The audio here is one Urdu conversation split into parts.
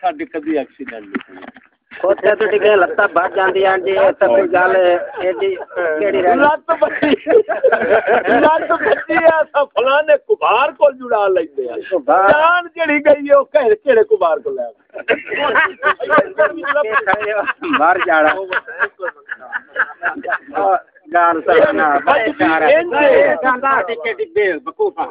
ساڈی کدی ایکسیڈنٹ نہیں کوتے تو ٹکے لتا بڑھ جاندی ہیں جی تے کوئی گل ایڈی کیڑی رہ لت بچی لت بچی ہے سا فلانے کبار کو جڑا لیندے ہیں جان جڑی گئی او کہڑے کیڑے کبار کو لے مر جاڑا گال سنا ٹکے ٹکے بکوفا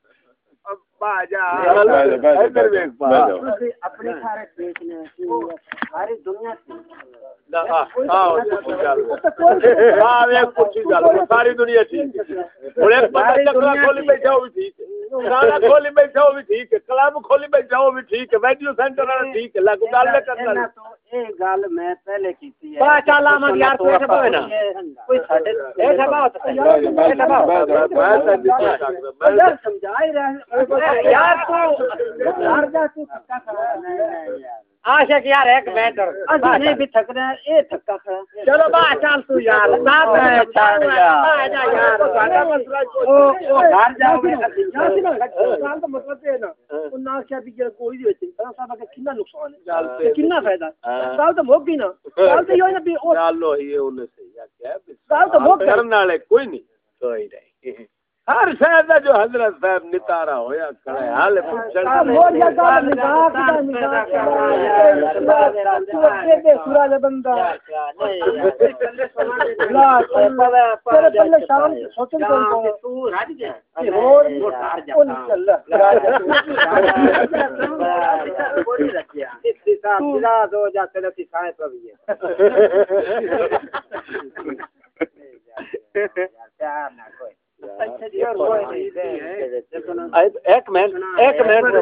کوئی رہا کوئی ہے میں تو سوال کرتا تھا تو اپنے سارے دیش نے ساری دنیا ساری دنیا ٹھیک کھولی بیٹھا وہ بھی ٹھیک ہے کھولی بیٹھا وہ بھی ٹھیک ہے کلب کھولی بیٹھا وہ بھی ٹھیک ہے ویڈیو سینٹر والا ٹھیک ہے لاگو گل کرتا یہ گل میں پہلے کیتی ہے با چال آمد یار تو ایسا پوے نا کوئی ساڈے اے سبا یار سمجھا ہی رہے یار تو یار جا تو تھکا کھڑا ہے عاشق یار ایک منٹ اسی نہیں بھی تھک رہے ہیں اے تھکا کھڑا چلو با چال تو یار۔ ساتھ ہے۔ یار۔ جا یار او او گھر جاؤ میں سال کا مطلب ہے نا نہ کیا بھی کوئی بھی ہوتی ہے صاحب کا کتنا نقصان ہے کتنا فائدہ سال تو موک گئی نا سال تو ہے نا بھی او چلو یہ انہیں سے یا کیا سال تو موک کرنے والے کوئی نہیں کوئی نہیں۔ ہر شہر دا جو حضرت صاحب نتارا ہویا کھڑا ہے حال پوچھن وہ یا گال نگاہ کا نگاہ دے سورا بندہ لا تیرے پہلے شام سوچن کون کو تو راج گیا اور وہ نہیں چل ایک منٹ ایک منٹ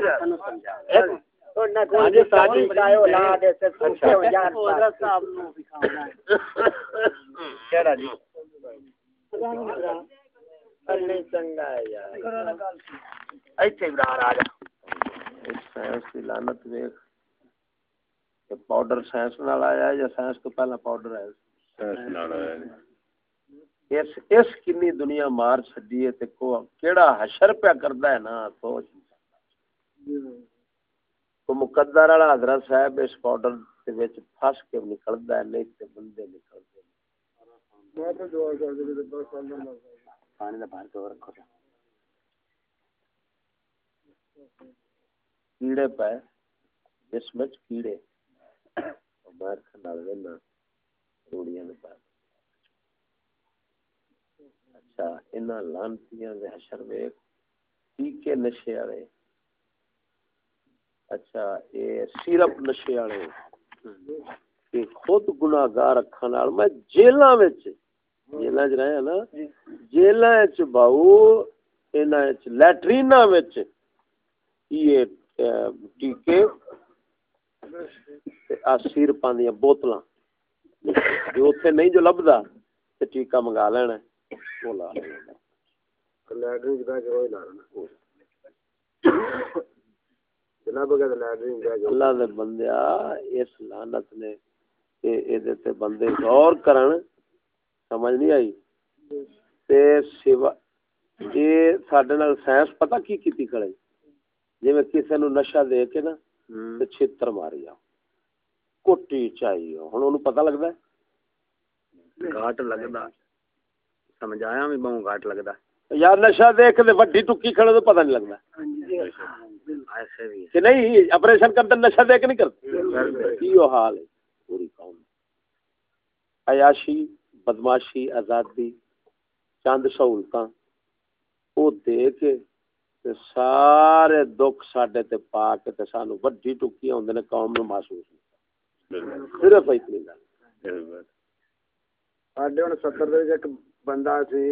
سائنس کی لانت ویخ پاؤڈر سائنس نال آیا یا سائنس تو پہلا پاؤڈر آیا اس اس کنی دنیا مار چھڈی ہے تے کو کیڑا حشر پیا کردا ہے نا سوچ کو مقدر والا حضرت صاحب اس پاؤڈر دے وچ پھس کے نکلدا ہے نہیں تے بندے نکلدے پانی دا باہر تو رکھو۔ کیڑے پے جسم وچ کیڑے۔ باہر کھنا وینا روڑیاں دے پاس اچھا انہاں لانتیاں دے حشر ویکھ ٹیکے نشے والے اچھا اے سیرپ نشے والے کہ خود گناہگار اکھاں نال میں جیلاں وچ جیلاں وچ رہیا نا؟ جیلاں وچ باو انہاں وچ لیٹریناں وچ یہ ٹیکے۔ آ سیرپاں دیاں بوتلاں۔ جو اوتھے نہیں جو لبدا ٹیکا منگا لینا۔ وہ لا لینا اللہ دے بندیا اس لعنت نے اے تے بندے غور کرن۔ سمجھ نہیں آئی؟ تے سوا ساڈے نال سائنس پتہ کی کیتی کھڑے؟ جویں کسے نو نشہ دے کے نا تے چھتر ماری آ کوٹی چاہیے ہن اونوں پتہ لگدا ہے؟ گھاٹ لگدا۔ سمجھ آیا میں بہوں گھاٹ لگدا یار نشہ دے کے تے وڈی ٹکی کھڑے تو پتہ نہیں لگدا۔ کہ نہیں آپریشن کرتے نشہ دے کے نہیں کرتے؟ یہ حال ہے؟ پوری قوم۔ عیاشی بدماشی آزادی چند سہولتاں وہ دے کے تے سارے دکھ ساڈے تے پا کے تے سانو وڈی ٹکی ہوندے نے قوم نو محسوس نہیں صرف اتنی گل۔ ساڈے ہن 70 دے ایک بندہ سی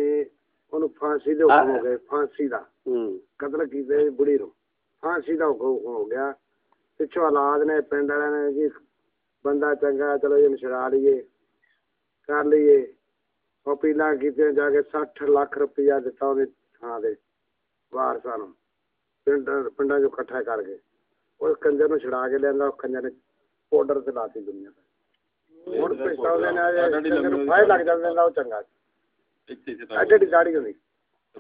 اونوں پھانسی دے حکم ہو گئے پھانسی دا۔ قتل کیتے بڑی رو پھانسی دا حکم ہو گیا۔ پچھو اولاد نے پنڈ والے نے جی بندہ چنگا چلو یہ چھڑا لیے کر لیے۔ وہ اپیلاں کیتے جا کے 60 لاکھ روپیہ دتا اونے تھاں دے۔ وارثاں نوں۔ پنڈ پنڈا جو اکٹھا کر کے اس کنجر نو چھڑا کے لیندا کنجر نے پاؤڈر تے لاتی دنیا تے۔ ہن پیسہ دے لگ جاندے نا او چنگا۔ ایڈی داڑھی ہوندی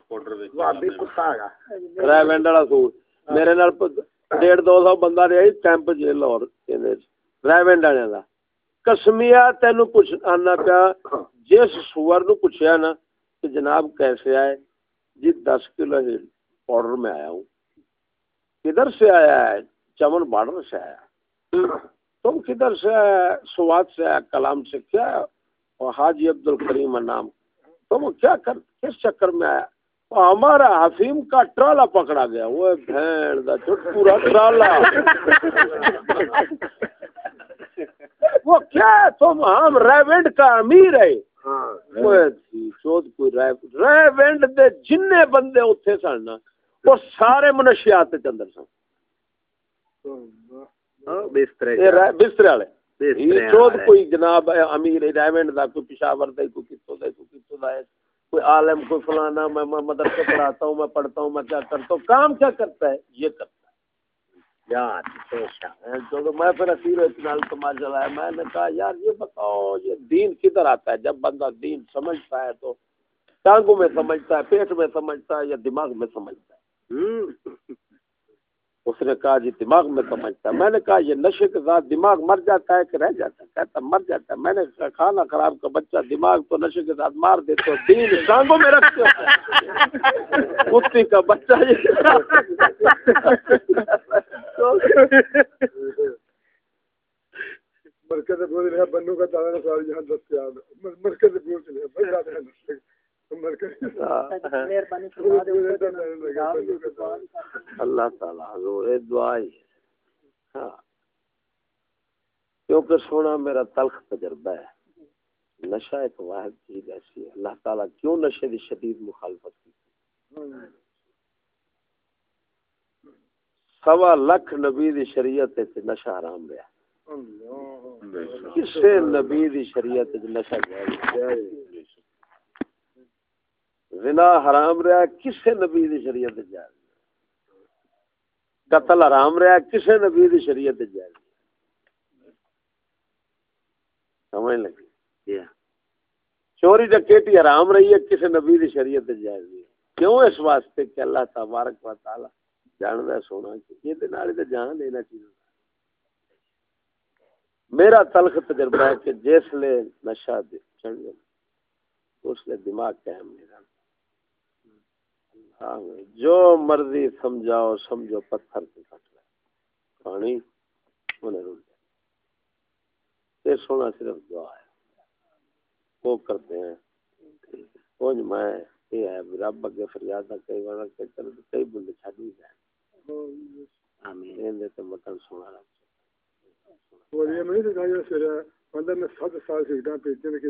پاؤڈر وچ بھابی کتا ہا ریونڈ والا سوٹ میرے نال ڈیڑھ دو سو بندہ رہا کیمپ جی لاہور ریونڈ والے کا کسمیا تین پوچھ آنا پیا جس سور نو پوچھا نا کہ جناب کیسے آئے جی دس کلو پاؤڈر میں آیا ہوں کدھر سے آیا ہے چمن بارڈر سے آیا تم کدھر سے آیا سوات سے آیا کلام سے کیا حاجی عبد الکریم نام تم کیا کر کس چکر میں آیا؟ ہمارا حفیم کا ٹرالا پکڑا گیا۔ وہ بھین دا چھوٹ پورا ٹرالا وہ کیا ہے؟ تم ہم ریونڈ کا امیر ہے ہاں، کوئی ریونڈ دے جننے بندے اتھے سن وہ سارے منشیات چندر سن۔ بستر والے۔ چوت کوئی جناب امیر ریونڈ دا کوئی پشاور دا کوئی کتوں دا کوئی کتوں دا کوئی عالم کوئی فلانا میں مدرسے پڑھاتا ہوں میں پڑھتا ہوں میں کیا کرتا ہوں؟ کام کیا کرتا ہے؟ یہ کرتا ہے۔ یار میں پھر اسیر میں نے کہا یار یہ بتاؤ یہ دین کدھر آتا ہے؟ جب بندہ دین سمجھتا ہے تو ٹانگوں میں سمجھتا ہے پیٹ میں سمجھتا ہے یا دماغ میں سمجھتا ہے؟ اس نے کہا جی دماغ میں سمجھتا ہے۔ میں نے کہا یہ نشے کے ساتھ دماغ مر جاتا ہے کہ رہ جاتا ہے؟ کہتا مر جاتا ہے۔ میں نے کہا کھانا خراب کا بچہ دماغ تو نشے کے ساتھ مار دے تو دین ٹانگوں میں رکھتے کتی کا بچہ مرکز بنو کا دستیاب مرکز اللہ تعالی دعا ہی ہاں۔ کیونکہ سونا میرا تلخ تجربہ ہے۔ نشہ ایک واحد چیز ایسی ہے۔ اللہ تعالیٰ کیوں نشے کی شدید مخالفت کی؟ سوا لکھ نبی دی شریعت نشہ حرام رہا۔ کسے نبی دی شریعت نشہ جائز زنا حرام رہا کسے نبی دی شریعت جائز قتل حرام رہا کسے نبی دی شریعت جائز سمجھ لگی؟ چوری ڈکیٹی حرام رہی ہے کسے نبی دی شریعت جائز کیوں اس واسطے کہ اللہ تبارک و تعالی جاندا سونا کہ یہ دے نال تے جان لینا چاہیے میرا تلخ تجربہ ہے کہ جس لے نشہ دے چڑھ اس لے دماغ قائم نہیں رہتا۔ جو مرضی سمجھاؤ سمجھو پتھر سے کٹ رہا پانی انہیں رول جائے یہ سونا صرف دعا ہے۔ وہ کرتے ہیں۔ کچھ میں یہ ہے رب اگے فریاد کئی بار کئی بندے چھڈ بھی جائیں۔ آمین۔ این تے متن سونا رب وہ یہ میں کہا یہ سر بندہ میں 7 سال سے ڈا پیچھے کہ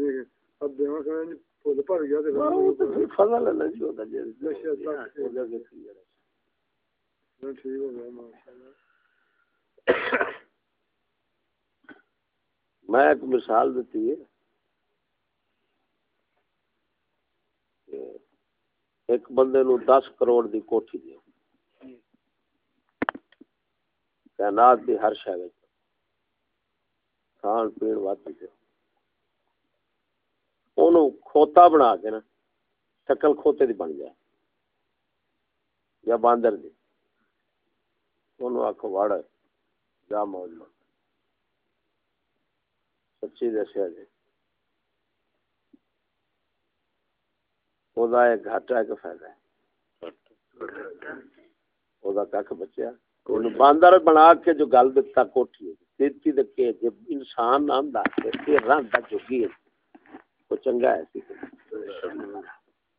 اب دیواں کرنے فل بھر گیا تے فضل اللہ جی ہوتا جی ٹھیک ہو گیا ماشاءاللہ میں ایک مثال دیتی ہے ایک بندے نو دس کروڑ دی کوٹھی دیو کائنات دی ہر شے وچ کھان پین دیو کھوتا بنا کے نا، شکل کھوتے دی بن جائے۔ یا باندر دی۔ انہوں آخو وڑ، جا موج لو سچی دسیا جی۔ گھاٹا ایک فائدہ ہے کھ بچیا۔ باندر بنا کے جو گل دتا، کوٹھی دیتی انسان آندا رنگ چکی ہے۔ وہ چنگا ہے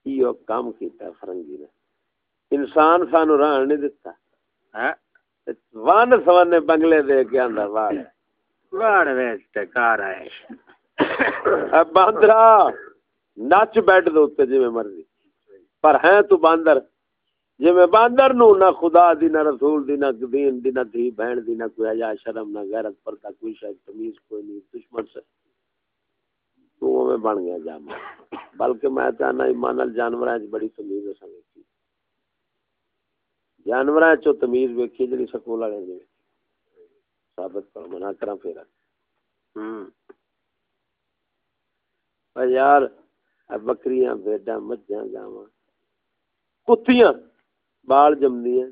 یہ کام کیتا ہے فرنگی نے۔ انسان سانو رہن نہیں دتا۔ ہاں؟ وان سوانے بنگلے دے کے اندر واڑ واڑ ویسٹ کار آئے۔ باندرا نچ بیٹھ دے اوتے جویں مرضی۔ پر ہیں تو باندر۔ جی میں باندر نو نہ خدا دی نہ رسول دی نہ دین دی نہ دھی بہن دی نہ کوئی حیا شرم نہ غیرت پردہ کوئی شے تمیز کوئی نہیں دشمن سے۔ تو میں بن گیا بلکہ میں چاہنا ایمان وچ بڑی تمیز ویکھی چوں تمیز ویکھی جڑی سکول والے نے ثابت کرو پھر یار بکریاں مجھاں گاواں۔ کتیاں بال جمدیاں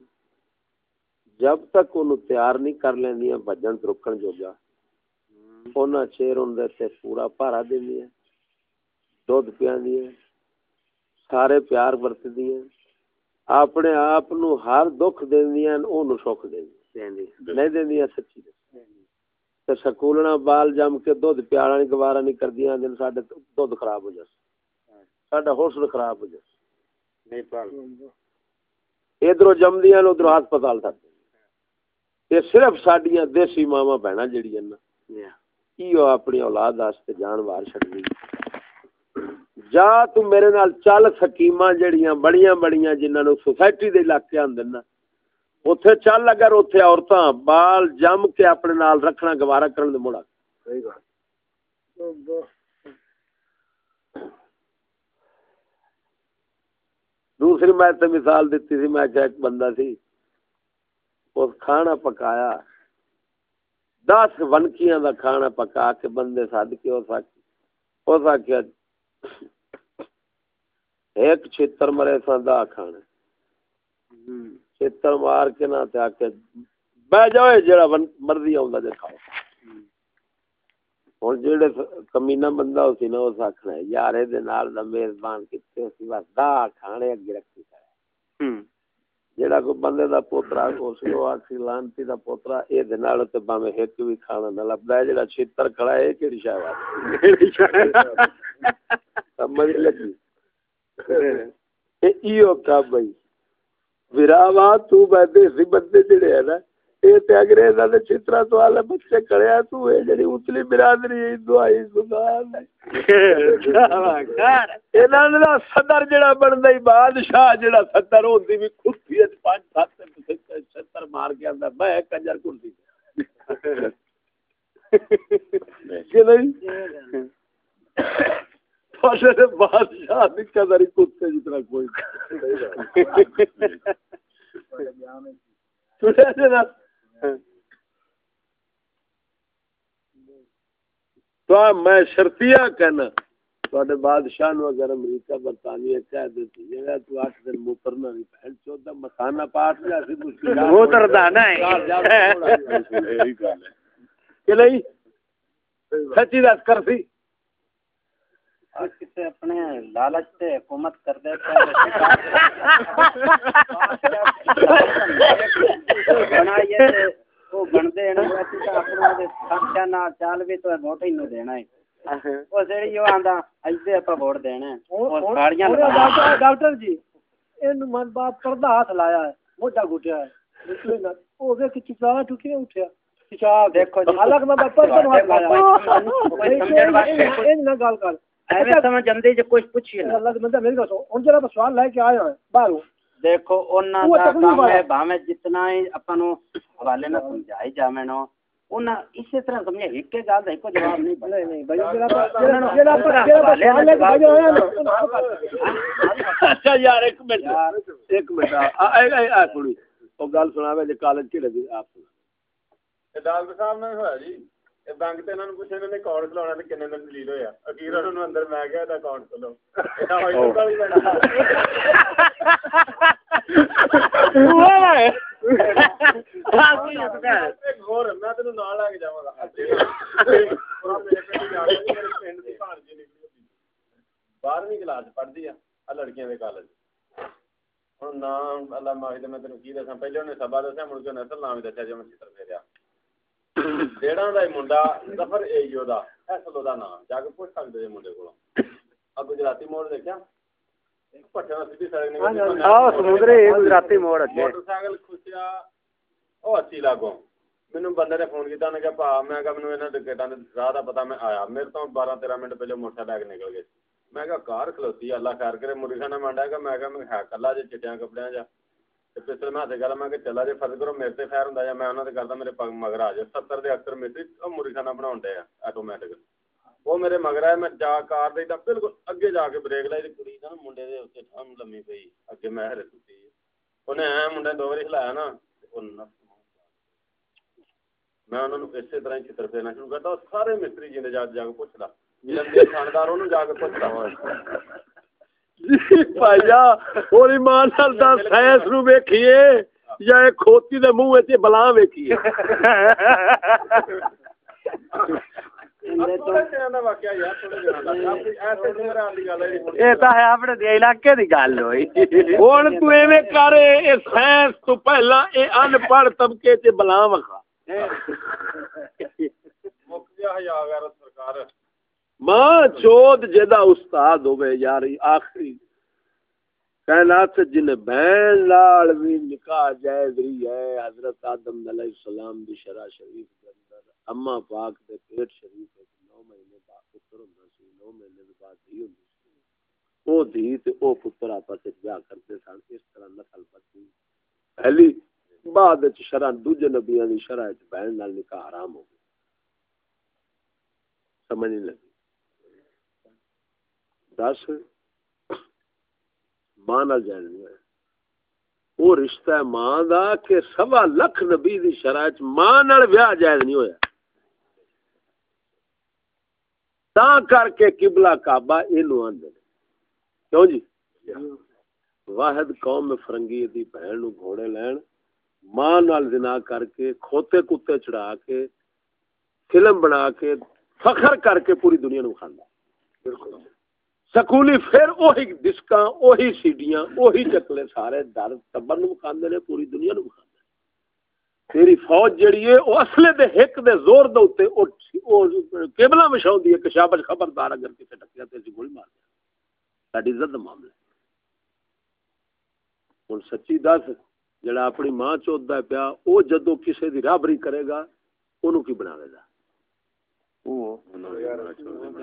جب تک انہوں تیار نہیں کر لیندیاں بجن رکن جوگا۔ اونا چیر ان دے تے پورا پارا دیندیاں دودھ پیاندیاں سارے پیار برت دیاں اپنے آپ نو ہر دکھ دیندیاں اونوں سکھ دیندیاں نہیں دیندیاں سچی تے سکولنا بال جم کے دودھ پیالا نہیں گوارا نہیں کردیاں دن ساڈے دودھ خراب ہو جاس ساڈا حوصلہ خراب ہو جاس نہیں پال ادھر جمدیاں ادھر ہسپتال تک یہ صرف سڈیا دیسی ماوا بہنا جہیا نا اپنی اولاد واسطے جان وار چڑی جا تو میرے نال چل سکیم جہیا بڑی بڑی جنہوں سوسائٹی دے علاقے آدھے نا اتے چل اگر اتے عورتیں بال جم کے اپنے نال رکھنا گوارا کرن دے مڑا دوسری میں مثال دیتی تھی میں ایک بندہ سی اس کھانا پکایا۔ دس ونکیاں دا کھانا پکا کے بندے سد کے اس اس آخیا ایک چھتر مرے سا دا کھانا۔ چھتر مار کے نہ تے آکے بہ جاؤ جڑا مرضی آوندا دے کھاؤ۔ ہن جڑے کمینہ بندہ ہوسی نا اس آکھنا یار میزبان سی؟ بس دا کھانے اگے رکھی کرے جڑا کو بندے دا پوترا کو سی او آکھی لانتی دا پوترا اے دے نال تے باویں ایک وی کھانا نہ لبدا جڑا چھتر کھڑا اے کیڑی شے واسطے کیڑی شے سمجھ لگی اے ایو کا بھائی وراوا تو بندے سی بندے جڑے ہے نا اے تے انگریزاں دے چھترا تو والے بچے کھڑیا تو اے جڑی اتلی برادری ہے دعائی سبحان انہاں دا صدر جڑا بندا ہی بادشاہ جڑا صدر ہوندی وی کھٹی وچ پانچ سات ستر مار کے اندا میں کنجر کرسی کہ نہیں؟ بادشاہ نکل کتے جتنا کوئی۔ تو میں شرطیا کہنا بادشاہ نو اگر امریکہ برطانیہ کہہ دیتی جگہ تو آٹھ دن موترنا نہیں پہن چودہ مسانہ پاٹ لیا سی موتر دانا ہے کہ نہیں؟ سچی دس کر سی کسی اپنے لالچ سے حکومت کر دے وہ بنتے اپنا چال بھی تو ووٹ ہی دینا ہے۔ وہ جڑی وہ آندا ایسے اپا ووٹ دینا ہے۔ ڈاکٹر جی این من باپ پردہ ہاتھ لایا ہے موٹا گھٹیا ہے۔ وہ ویکھ چچا ٹکی اٹھیا۔ دیکھو جی حالانکہ میں پردہ ہاتھ لایا۔ این نہ گل کر۔ ایویں سمجھ اندے جو کچھ پوچھیے اللہ دے بندہ میری بسو ہن جڑا سوال لے کے آیا ہے باہر دیکھو انہاں دا کام ہے بھاویں جتنا ہی اپن نو حوالے نہ سمجھائی جاویں نو انہاں اسی طرح سمجھے ایک کے گل دا ایک جواب نہیں نہیں نہیں بھائی جڑا جڑا سوال لے کے بھیجا ہویا نا اچھا یار ایک منٹ ایک منٹ اے سنی او گل سناوے جے کالج کی لگی آپ سنا ڈاکٹر صاحب نے ہویا جی۔ بینک تے انہاں نوں پوچھیا انہاں نے اکاؤنٹ کھلاونا تے کنے دن ڈیلیٹ ہویا اخیر انہاں نوں اندر میں گیا تے اکاؤنٹ کھولو ایڈا ہوئی تو گل بنا غور میں تینوں نال لے کے جاواں گا بارہویں کلاس پڑھدی آ لڑکیاں دے کالج ہن نام اللہ ماہی تے میں تینوں کی دساں پہلے انہیں سبا دسیا مڑ کے نسل نام دسیا جو میں چتر پھیریا ڈیڑا دا منڈا ظفر ایو دا ایسلو دا نام جا کے پوچھ سکدے جے منڈے کولوں ا گجراتی موڑ دیکھیا پٹھا سیدھی سڑک نہیں سمندرے گجراتی موڑ اگے موٹر سائیکل کھسیا او اچھی لاگو مینوں بندے نے فون کیتا نے کہ پا میں کہ مینوں انہاں ٹکٹاں دے راہ دا پتہ میں آیا میرے تو 12 13 منٹ پہلے موٹر سائیکل نکل گئے میں کہ کار کھلوتی اللہ خیر کرے مری خانہ منڈا کہ میں کہ میں ہے کلا جے چٹیاں کپڑیاں جا پچھلے میں ہاتھ گل میں کہ چلا جے فرض کرو میرے تے خیر ہوندا یا میں انہاں تے کردا میرے پگ مگر آ جائے 70 دے اکثر میٹری او مری خانہ بناون دے آٹومیٹک وہ میرے مگر ہے میں جا کار دے بالکل اگے جا کے بریک لائی کڑی نا منڈے دے اوتے ٹھام لمی پئی اگے میں ہر ستی اونے اے منڈے دو واری ہلایا نا میں انہوں نے اسی طرح چتر پھیرنا شروع کرتا سارے مستری جی نے جا جا کے پوچھتا خاندار انہوں جا کے پوچھتا بھائیا اور ایمان نال دس سائنس نو ویکھیے یا ایک کھوتی دے منہ وچ بلا ویکھیے علاقے دی گل ہوئی ہن تو ایویں کر اے سائنس تو پہلا اے ان پڑھ طبقے تے بلا وکھا ماں چود جدا استاد ہوئے یار آخری۔ کائنات جن بہن لال بھی نکاح جائز رہی ہے، حضرت آدم علیہ السلام دی شرع شریف دے اندر اما پاک دے پیٹ شریف ہے، نو مہینے بعد پتر ہوندا سی، نو مہینے دے بعد دھی ہوندی سی۔ او دھی تے او پتر آپس وچ بیاہ کرتے سن، اس طرح نسل بدھی پہلی بعد وچ شرع، دوجے نبیاں دی شرع وچ بہن نال نکاح حرام ہو گیا۔ سمجھ نہیں لگی۔ دس ماں نال جائز نہیں ہویا وہ رشتہ ہے ماں دا کہ سوا لکھ نبی دی شرع ماں نال ویاہ جائز نہیں ہویا۔ تا کر کے قبلہ کعبہ اینو آندے کیوں جی؟ واحد قوم میں فرنگی دی بہن نو گھوڑے لین، ماں نال زنا کر کے، کھوتے کتے چڑھا کے، فلم بنا کے، فخر کر کے پوری دنیا نو کھاندا۔ بالکل۔ سکولی پھر وہی ڈسکاں وہی سیڈیاں وہی چکلے سارے در ٹبر نو نے پوری دنیا نو کھاندے تیری فوج جڑی ہے او اصلے دے ہک دے زور دے اوتے او کیبلا مشاوندی ہے کہ شابش خبردار اگر کسے ٹکیا تے اسی گولی مار دے ساڈی عزت دا معاملہ ہن سچی دس جڑا اپنی ماں چوتدا پیا او جدو کسے دی رابری کرے گا اونوں کی بناوے گا۔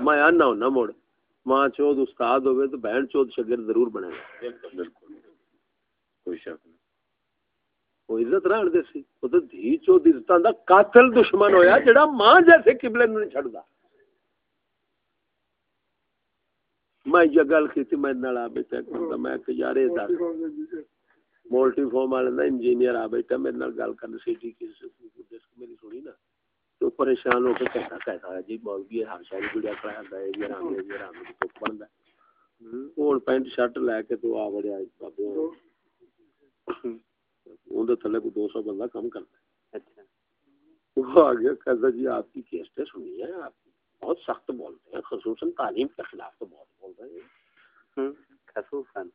میں آنا ہونا مڑ۔ ماں چود استاد ہوئے تو بہن چود شگر ضرور بنے گا۔ بالکل کوئی شک نہیں۔ وہ عزت رہن دے سی۔ وہ تو دھی چود عزتاں دا قاتل دشمن ہویا جڑا ماں جیسے قبلے نہیں چھڑدا میں یہ گل کیتی میں نال آ بیٹھا کردا میں کہ یار اے دس۔ مولٹی فارم والے دا انجینئر آ بیٹھا میرے نال گل کرن سی ٹی کی ڈسک میری سنی نا تو پریشان ہو کے کہتا کہتا ہے جی مولوی ہر کھڑا ہے یہ رام یہ رام تو ہن پینٹ شرٹ لے کے تو آ بابے۔ دے تھلے کو 200 بندہ کم کرتا ہے۔ اچھا۔ وہ آ گیا کہتا جی آپ کی کیسٹیں سنی ہے آپ بہت سخت بولتے ہیں خصوصاً تعلیم کے خلاف تو بہت بول رہے ہیں۔ خصوصاً۔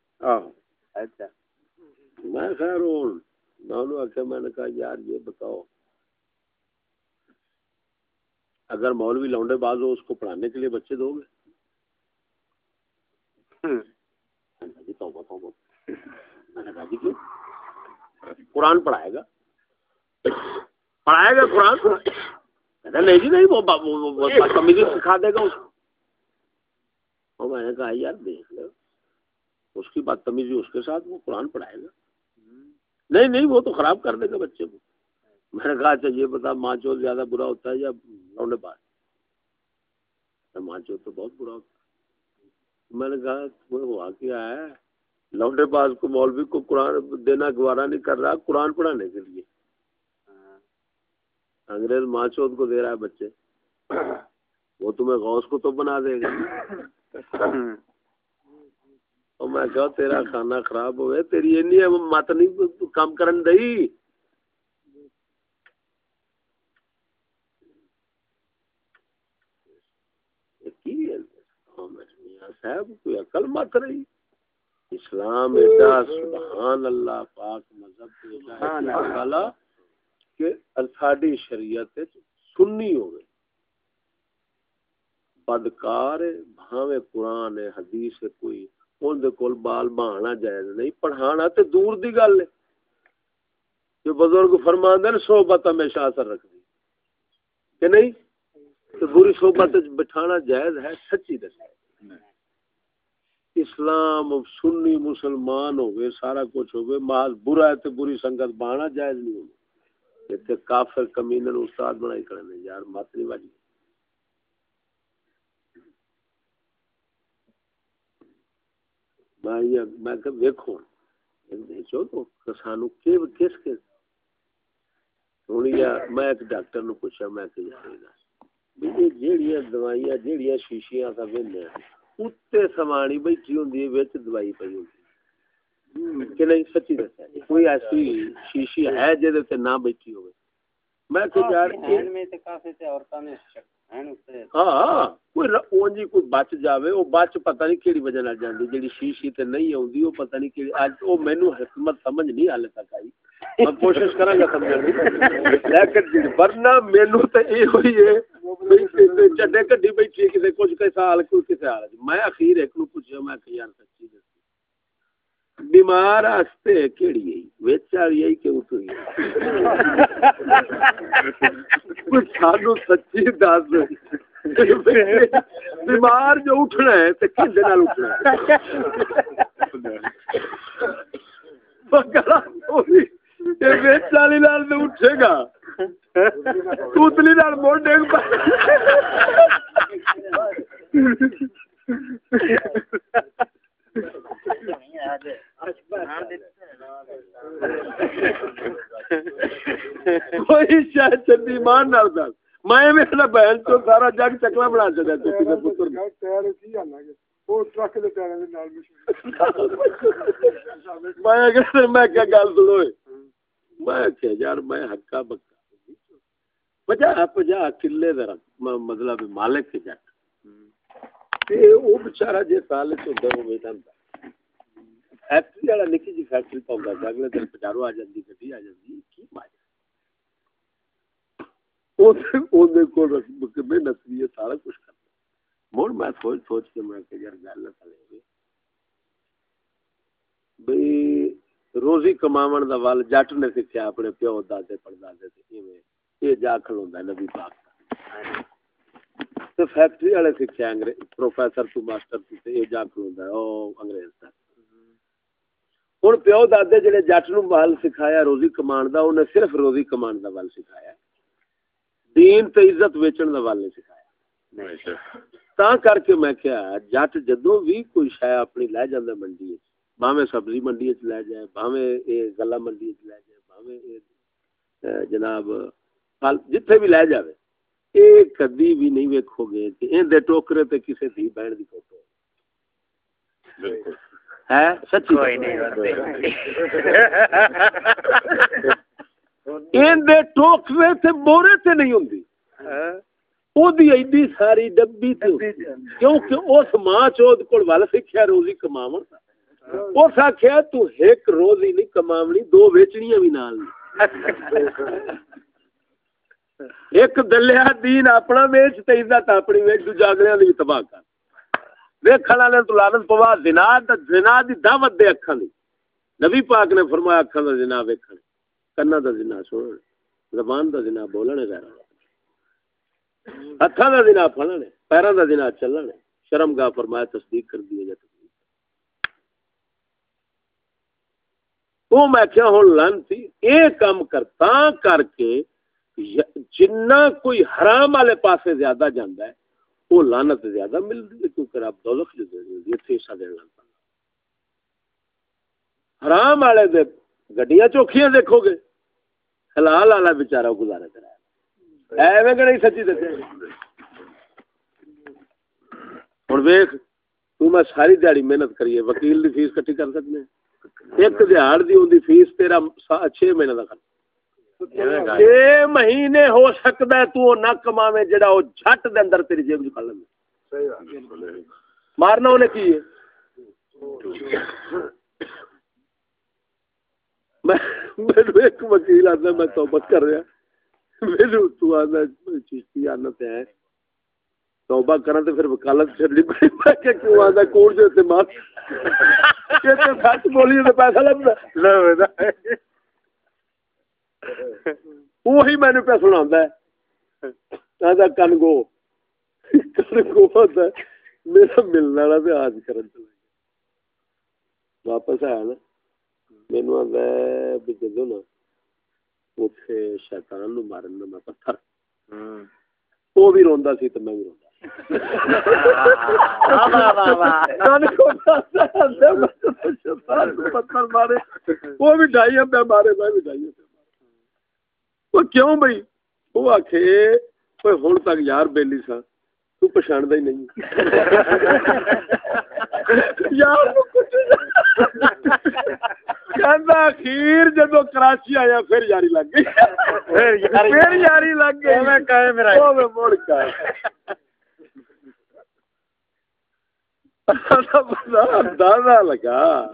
اچھا۔ میں خیر ہوں۔ میں نے کہا یار یہ بتاؤ۔ اگر مولوی لونڈے باز ہو اس کو پڑھانے کے لیے بچے دو گے۔ جی توبہ توبہ۔ میں نے کہا جی کیوں؟ قرآن پڑھائے گا۔ پڑھائے گا قرآن؟ کہتا نہیں جی نہیں وہ سکھا دے گا اس کو۔ میں نے کہا یار دیکھ لو اس کی بدتمیزی اس کے ساتھ وہ قرآن پڑھائے گا۔ نہیں نہیں وہ تو خراب کر دے گا بچے کو۔ میں نے کہا اچھا یہ بتا ماں چوت زیادہ برا ہوتا ہے یا لونڈے باز ماں چوت تو بہت برا ہوتا ہے۔ میں نے کہا وہ ہوا کیا ہے لونڈے باز کو مولوی کو قرآن دینا گوارا نہیں کر رہا قرآن پڑھانے کے لیے۔ انگریز ماں چوت کو دے رہا ہے بچے۔ وہ تمہیں غوث کو تو بنا دے گا۔ اور میں کہا تیرا کھانا خراب ہوئے تیری اینی مت نہیں کام کرن دئی۔ صاحب کوئی عقل مت رہی۔ اسلام ایڈا سبحان اللہ پاک مذہب کہ ساری شریعت سنی ہوئے بدکار بھاوے قرآن ہے حدیث ہے کوئی ان دے کول بال بہانا جائز نہیں پڑھانا تے دور دی گل ہے۔ جو بزرگ فرماندے نے صحبت ہمیشہ اثر رکھ دی کہ نہیں؟ تو بری صحبت بٹھانا جائز ہے سچی دس اسلام سنی مسلمان ہوئے سارا کچھ ہوئے محض برا ہے تو بری سنگت بانا جائز نہیں ہوگی اتنے کافر کمینر استاد بنائی کرنے یار مت نہیں واجی میں دیکھو دیکھو تو سانو کس کے؟ ہوں میں ایک ڈاکٹر نو پوچھا، میں کہ جڑی دوائیاں شیشیاں کا اتنے سمانی بیٹھی وچ دوائی ہوندی کہ نہیں سچی دسیا کوئی ایسی شیشی ہے جے تے نہ بیٹھی ہوئے میں کہ یار میں تے کافی تے عورتاں نے ہاں کوئی اونجی کوئی بچ جاوے او بچ پتہ نہیں کیڑی وجہ نال جاندی جڑی شیشی تے نہیں اوندی او پتہ نہیں کیڑی اج او مینوں حکمت سمجھ نہیں حال تک آئی کوشش کراں گا سمجھن دی لیکن جی، ورنہ مینوں تے اے ہوئی ہے چڈے کڈی بیٹھی کسے کچھ، کسے حال، کوئی کسے حال۔ میں اخیر ایک نو پوچھیا میں کہ یار سچی دس بیمار واسطے کیڑی ہے؟ وچ والی ہے کہ اتری سانو سچی دس بیمار جو اٹھنا ہے تے کھندے نال اٹھنا ہے۔ اٹھے گا توتلی نال موڑ ڈگ کوئی شاید چندی مان نال دس میں میرا بہن تو سارا جگ چکلا بنا چڑیا پتر میں گل سنو میں یار میں ہکا بکا پجا پجا کلے مطلب مالک کے جٹ بچارا جی سال چند وہ فیکٹری والا نکی جی فیکٹری پاؤں اگلے دن پچارو آ جاتی گڈی آ جاتی کی سارا کچھ کرتا مڑ میں سوچ سوچ کے میں کہ یار گل کرے۔ بھئی روزی کماون دا ول جٹ نے سکھیا اپنے پیو دادے پردادے تے ایویں یہ جا کھلوندا نبی پاک دا۔ تے فیکٹری والے سکھیا انگریز پروفیسر تو ماسٹر تو یہ جا کھلوندا او انگریز دا۔ ہن پیو دادے جڑے جٹ نو ول سکھایا روزی کمان دا انہیں صرف روزی کمان دا ول سکھایا۔ دین تے عزت ویچن دا ول نہیں سکھایا تا کر کے میں کیا جٹ جدوں بھی کوئی شے اپنی لے جاندا منڈی باویں سبزی منڈی وچ لے جائے باویں اے گلا منڈی وچ لے جائے باویں اے جناب جتھے بھی لے جاوے۔ اے کدی بھی نہیں ویکھو گے کہ این دے ٹوکرے تے کسے دی بہن دی فوٹو۔ بالکل۔ ہے؟ سچی کوئی نہیں این دے ٹوکرے تے بورے تے نہیں ہوندی۔ او دی ایڈی ساری ڈبی تے کیونکہ اس ماں چود کول ول سکھیا روزی کماون۔ دا اس آخیا تو ایک روزی نہیں کماونی دو ویچنیاں بھی نال ایک دلیا دین اپنا ویچ تے عزت اپنی ویچ دو جاگلیاں دی تباہ کر۔ ویکھن والے تو لعنت پوا، زنا دا زنا دی دعوت دے اکھاں دی۔ نبی پاک نے فرمایا اکھاں دا زنا ویکھن۔ کنا دا زنا سنن۔ زبان دا زنا بولنے غیر ہتھاں دا زنا پھڑنے پیراں دا زنا چلنے شرم گاہ فرمایا تصدیق کر دی جائے وہ میں کیا ہوں لانتی اے کام کرتا کر کے جنہ کوئی حرام والے پاسے زیادہ جاندہ ہے، وہ لانت زیادہ مل ہے کیونکہ آپ دولت جو دے رہی ہے حصہ دینا حرام والے دے گڈیاں چوکھیاں دیکھو گے، حلال والا بےچارا گزارا کرا ایویں کہ نہیں سچی دسے۔ ہوں ویخ تو میں ساری دیہڑی محنت کریے، وکیل دی فیس کٹھی کر سکتے ایک دیہڑ دی دی فیس تیرا چھ مہینے کا خرچ چھ مہینے ہو سکتا ہے تو نہ کماوے جڑا وہ جھٹ دے اندر تیری جیب چ کھا لیں مارنا انہیں کی ہے؟ میرے ایک وکیل آتا میں توبت کر رہا۔ میرے تو آتا چیشتی آنا تے ہے۔ توبہ کرنا تے پھر وکالت چھڑنی پڑی میں کہ کیوں آتا کوڑ جو تے مار۔ یہ تو سچ بولی تو پیسہ لگتا لگتا وہی میں نے پہ سنا ہے کن گو۔ کن گو ہوتا ہے۔ میرا ملنے والا تو آج کرن چلا واپس آیا نا۔ مینو آتا ہے بھی جدو نا اتنے شیطان نو مارن میں پتھر۔ وہ بھی روندا سی تو میں بھی روندا۔ مارے وہ بھی ڈھائی پہ مارے میں بھی ڈھائی وہ کیوں بھائی وہ آخ ہوں تک یار بیلی سا تو ہی نہیں یار اخیر جب کراچی آیا پھر یاری لگ گئی۔ پھر یاری لگ گئی مڑ اندازہ لگا۔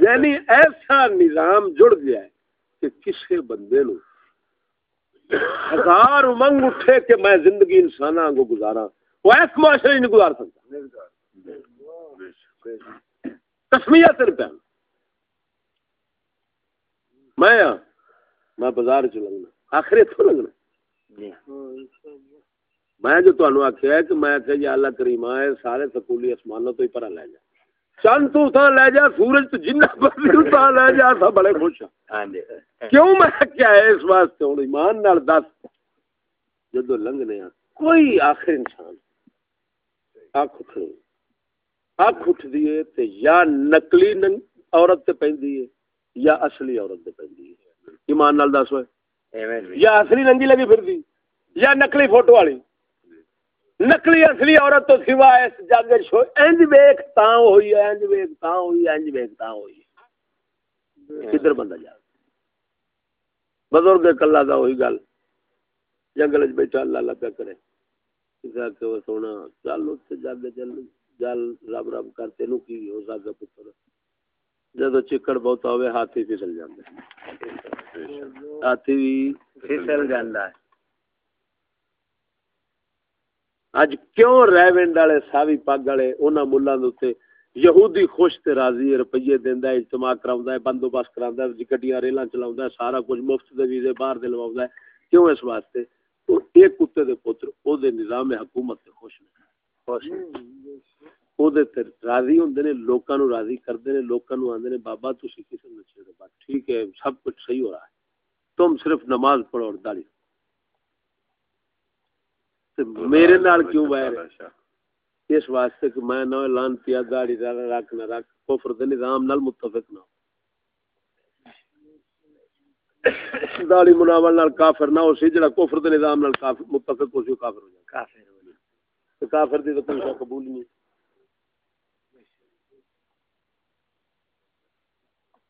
یعنی ایسا نظام جڑ گیا ہے کہ کسی بندے نو ہزار امنگ اٹھے کہ میں زندگی انسان کو گزارا وہ ایس معاشرے نہیں گزار سکتا۔ کسمیت روپیہ میں میں بازار چ لگنا آخر اتوں لگنا۔ میں جو تمہیں آخیا ہے کہ میں کہ یا اللہ کریم ہے سارے سکولی آسمانوں تو ہی پرا لے جا۔ چند تو اتنا لے جا سورج تو جنہ اتنا لے جا سب بڑے خوش ہاں۔ کیوں میں کیا ہے اس واسطے؟ ہوں ایمان نال دس۔ جدو لنگنے کوئی آخر انسان اکھ اٹھ اکھ اٹھ دیے تے یا نقلی عورت تے پہندی ہے یا اصلی عورت تے پہندی ہے۔ ایمان نال دس ہوئے۔ یا اصلی ننگی لگی پھر دی یا نقلی فوٹو والی۔ نقلی اصلی عورت تو سوا اس جگ شو انج ویکھ تاں ہوئی ہے، انج ویکھ تاں ہوئی انج ویکھ تاں ہوئی کدھر بندہ جا؟ بزرگ کلا دا ہوئی گل۔ جنگل وچ بیٹھا، اللہ اللہ پہ کرے کسا کہ وہ سونا، چل اوتھے جگ چل جل رب رب کر، تینو کی ہو سکدا پتر؟ جدو چکڑ بہت ہوے ہاتھی پھسل جاندے۔ ہاتھی بھی پھسل جاندا ہے۔ اج کیوں ریونڈ والے ساوی پگ والے انہاں ملاں دے اوتے یہودی خوش تے راضی روپیے دیندا ہے، اجتماع کراوندا ہے، بندوبست کراوندا ہے، گڈیاں ریلاں چلاوندا ہے، سارا کچھ مفت دے ویزے باہر دے لواوندا ہے۔ کیوں اس واسطے؟ تو ایک کتے دے پتر، او دے نظام حکومت تے خوش نے۔ خوش او دے تے راضی ہوندے نے، لوکاں نو راضی کردے نے، لوکاں نو آندے نے، بابا تسی کسے نچے دے بات ٹھیک ہے، سب کچھ صحیح ہو رہا ہے۔ تم صرف نماز پڑھو اور داڑھی۔ میرے نال کیوں اس واسطے کہ میں نہ رکھ نہ رکھ کفر دے نظام نال متفق نہ داڑی مناول نال کافر نہ ہو سی جڑا کفر دے نظام نال کافر متفق ہو سی کافر ہو جائے۔ کافر ہو جائے۔ کافر دی تو کوئی قبول نہیں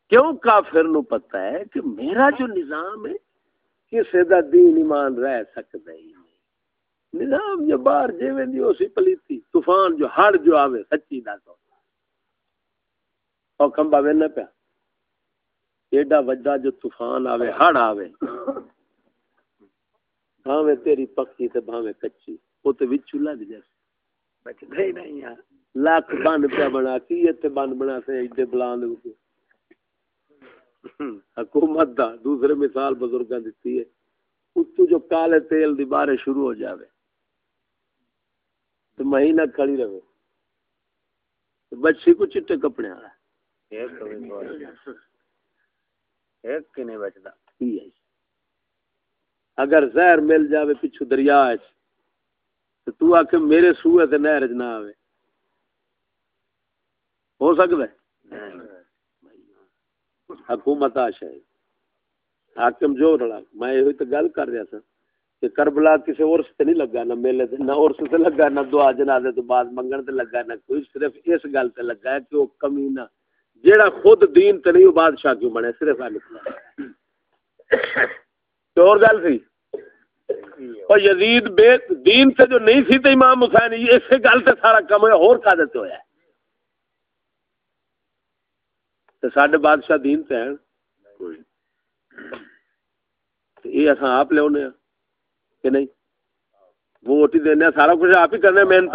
کیوں کافر نو پتہ ہے کہ میرا جو نظام ہے کسی دا دین ایمان رہ سکتا ہی نظام جو باہر جی وی اسی پلیتی طوفان جو، ہڑ جو آوے، سچی دس اور کمبا وینا پیا۔ ایڈا وجہ جو طوفان آوے، ہڑ آوے۔ بھاوے تیری پکی تے بھاوے کچی۔ وہ تے وچ لگ جائے بچدے ہی نہیں یار۔ لاکھ بن پیا بنا، کی تے بن بنا سے ایڈے بلان دے حکومت دا، دوسرے مثال بزرگاں دتی ہے۔ اتو جو کالے تیل دی بارش شروع ہو جاوے۔ تو مہینہ کھڑی رہے بچی کو چٹے کپڑے والا۔ اگر زہر مل جاوے پچھو دریا تو تو آ کے میرے سوئے تے نہر نہ آوے۔ ہو سکتا ہے حکومت آشا ہے۔ حاکم جو رڑا میں یہ تو گل کر رہا تھا کہ کربلا کسی عرس تے نہیں لگا نہ میلے تے نہ عرس تے لگا نہ دعا جنازے تو بعد منگن تے لگا نہ کوئی صرف اس گل تے لگا ہے کہ وہ کمینہ جیڑا خود دین تے نہیں وہ بادشاہ کیوں بنے؟ صرف ہے نکلا تو اور گل سی؟ اور یزید بے دین سے جو نہیں سی تے امام حسین اس گل تے سارا کم ہے اور کا دیتے ہویا ہے؟ تے ساڈے بادشاہ دین تے ہیں۔ یہ اساں آپ لے اونے ہیں۔ کہ نہیں؟ ووٹ ہی دینا سارا کچھ آپ ہی کرنا محنت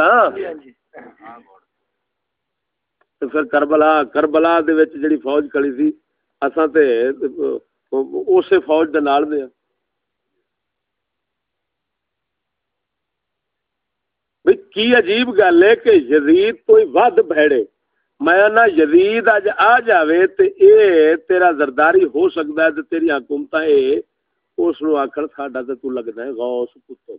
تو پھر کربلا کربلا جڑی فوج کڑی سی اساں تے اسے فوج دے نال دے۔ بھئی کی عجیب گل ہے کہ یزید کوئی ود بھڑے میں نہ یزید اج آ جاوے تے اے تیرا زرداری ہو سکتا ہے تے تیری حکومت اے اس نو آکھن ساڈا تے تو لگدا ہے غوث پتر۔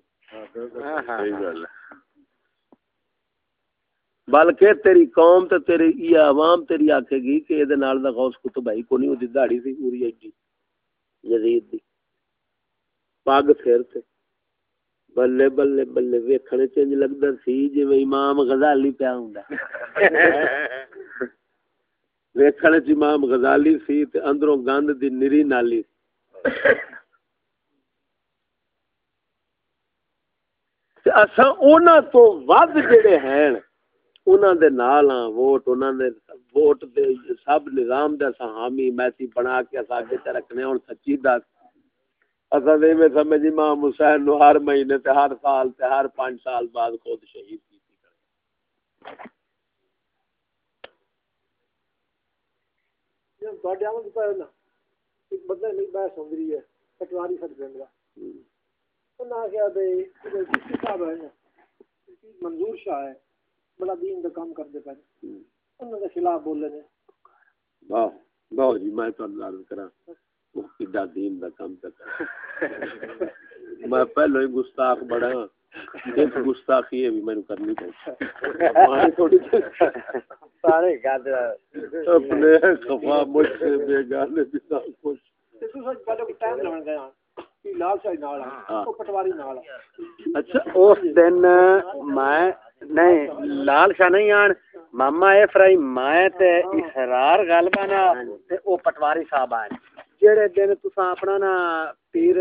بلکہ تیری قوم تے تیری یہ عوام تیری آکھے گی کہ یہ نال دا غوث کتب ہے کو نہیں وہ دہاڑی سی، پوری ایڈی جی، یزید دی۔ پاگ پھر تے۔ بلے بلے بلے ویکھنے چنج لگدا سی جویں امام غزالی پیا ہوندا۔ ویکھنے چ امام غزالی سی تے اندروں گند دی نری نالی تے اساں انہاں تو ود جڑے ہیں انہاں دے نال ہاں ووٹ انہاں دے ووٹ دے سب نظام دے حامی میسی بنا کے اسا اگے تے رکھنے ہن سچی دس اسا دے میں سمجھ امام حسین نو ہر مہینے تے ہر سال تے ہر پانچ سال بعد خود شہید کیتی ایک بندہ نہیں بحث ہوں ہے پٹواری سٹ کا انہاں آخیا بھائی صاحب ہے منظور شاہ ہے بڑا دین کا کام کرتے پے انہوں کے خلاف بولے نے۔ واہ واہ جی میں تو عرض کرا کڈا دین دا کام کرتا میں پہلو ہی گستاخ بڑا ایک گستاخی ہے بھی میں کرنی پڑی۔ تھوڑی سارے گاد اپنے خفا مجھ سے بے گانے بھی نہ خوش تو سچ پہلے ٹائم لگن اچھا اس دن میں نہیں لال شاہ نہیں آن ماما اے فرائی مائے تے اسرار غالبا نا تے او پٹواری صاحب آئے جڑے دن تساں اپنا نا پیر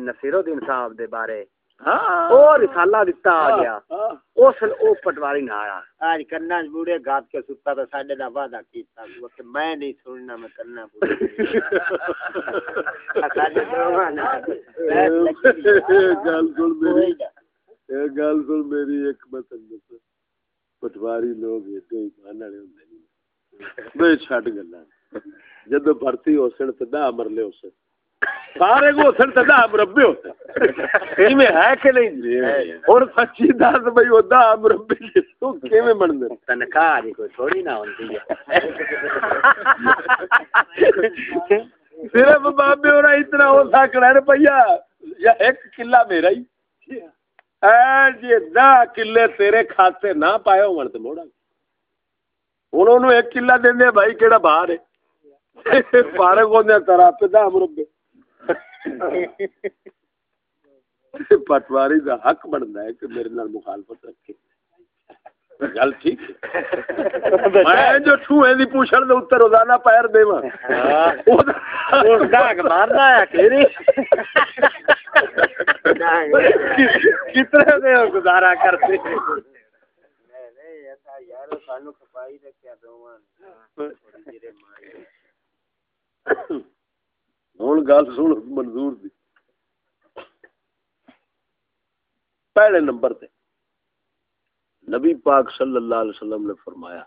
نصیر الدین صاحب دے بارے او رسالہ دتا آ گیا۔ اس او پٹواری نال۔ آج کرنا بوڑے گات کے ستا تے ساڈے دا وعدہ کیتا کہ میں نہیں سننا میں کرنا گل سن میری۔ گل سن میری ایک پٹواری لوگ ایڈے ایمان والے ہوندے نہیں بے چھڈ گلاں۔ جدو بھرتی ہو سن تے دہ مرلے ہو سن۔ سارے کو سن تے دہ مربے ہو سن میں ہے کہ نہیں جی؟ اور سچی دس بھائی وہ دہ مربے تو کیویں بن دے تنخواہ دی کوئی تھوڑی نہ ہوندی ہے۔ صرف بابے اور اتنا ہو سکنا روپیہ۔ یا ایک قلعہ میرا ہی۔ جی دہ کلے تیرے کھاتے نہ پائے ہو تو موڑا۔ ہوں انہوں ایک کلا دے بھائی کہڑا باہر ہے؟ پارے کو ترا پہ دہ مربے پٹواری کا حق بنتا ہے کہ میرے نال مخالفت رکھے۔ گل ٹھیک میں جو چھوئے دی پوچھن دے اتر روزانہ پیر دے مارنا ہے کتنے دے گزارا کرتے؟ ہوں گل سن منظور دی پہلے نمبر تے نبی پاک صلی اللہ علیہ وسلم نے فرمایا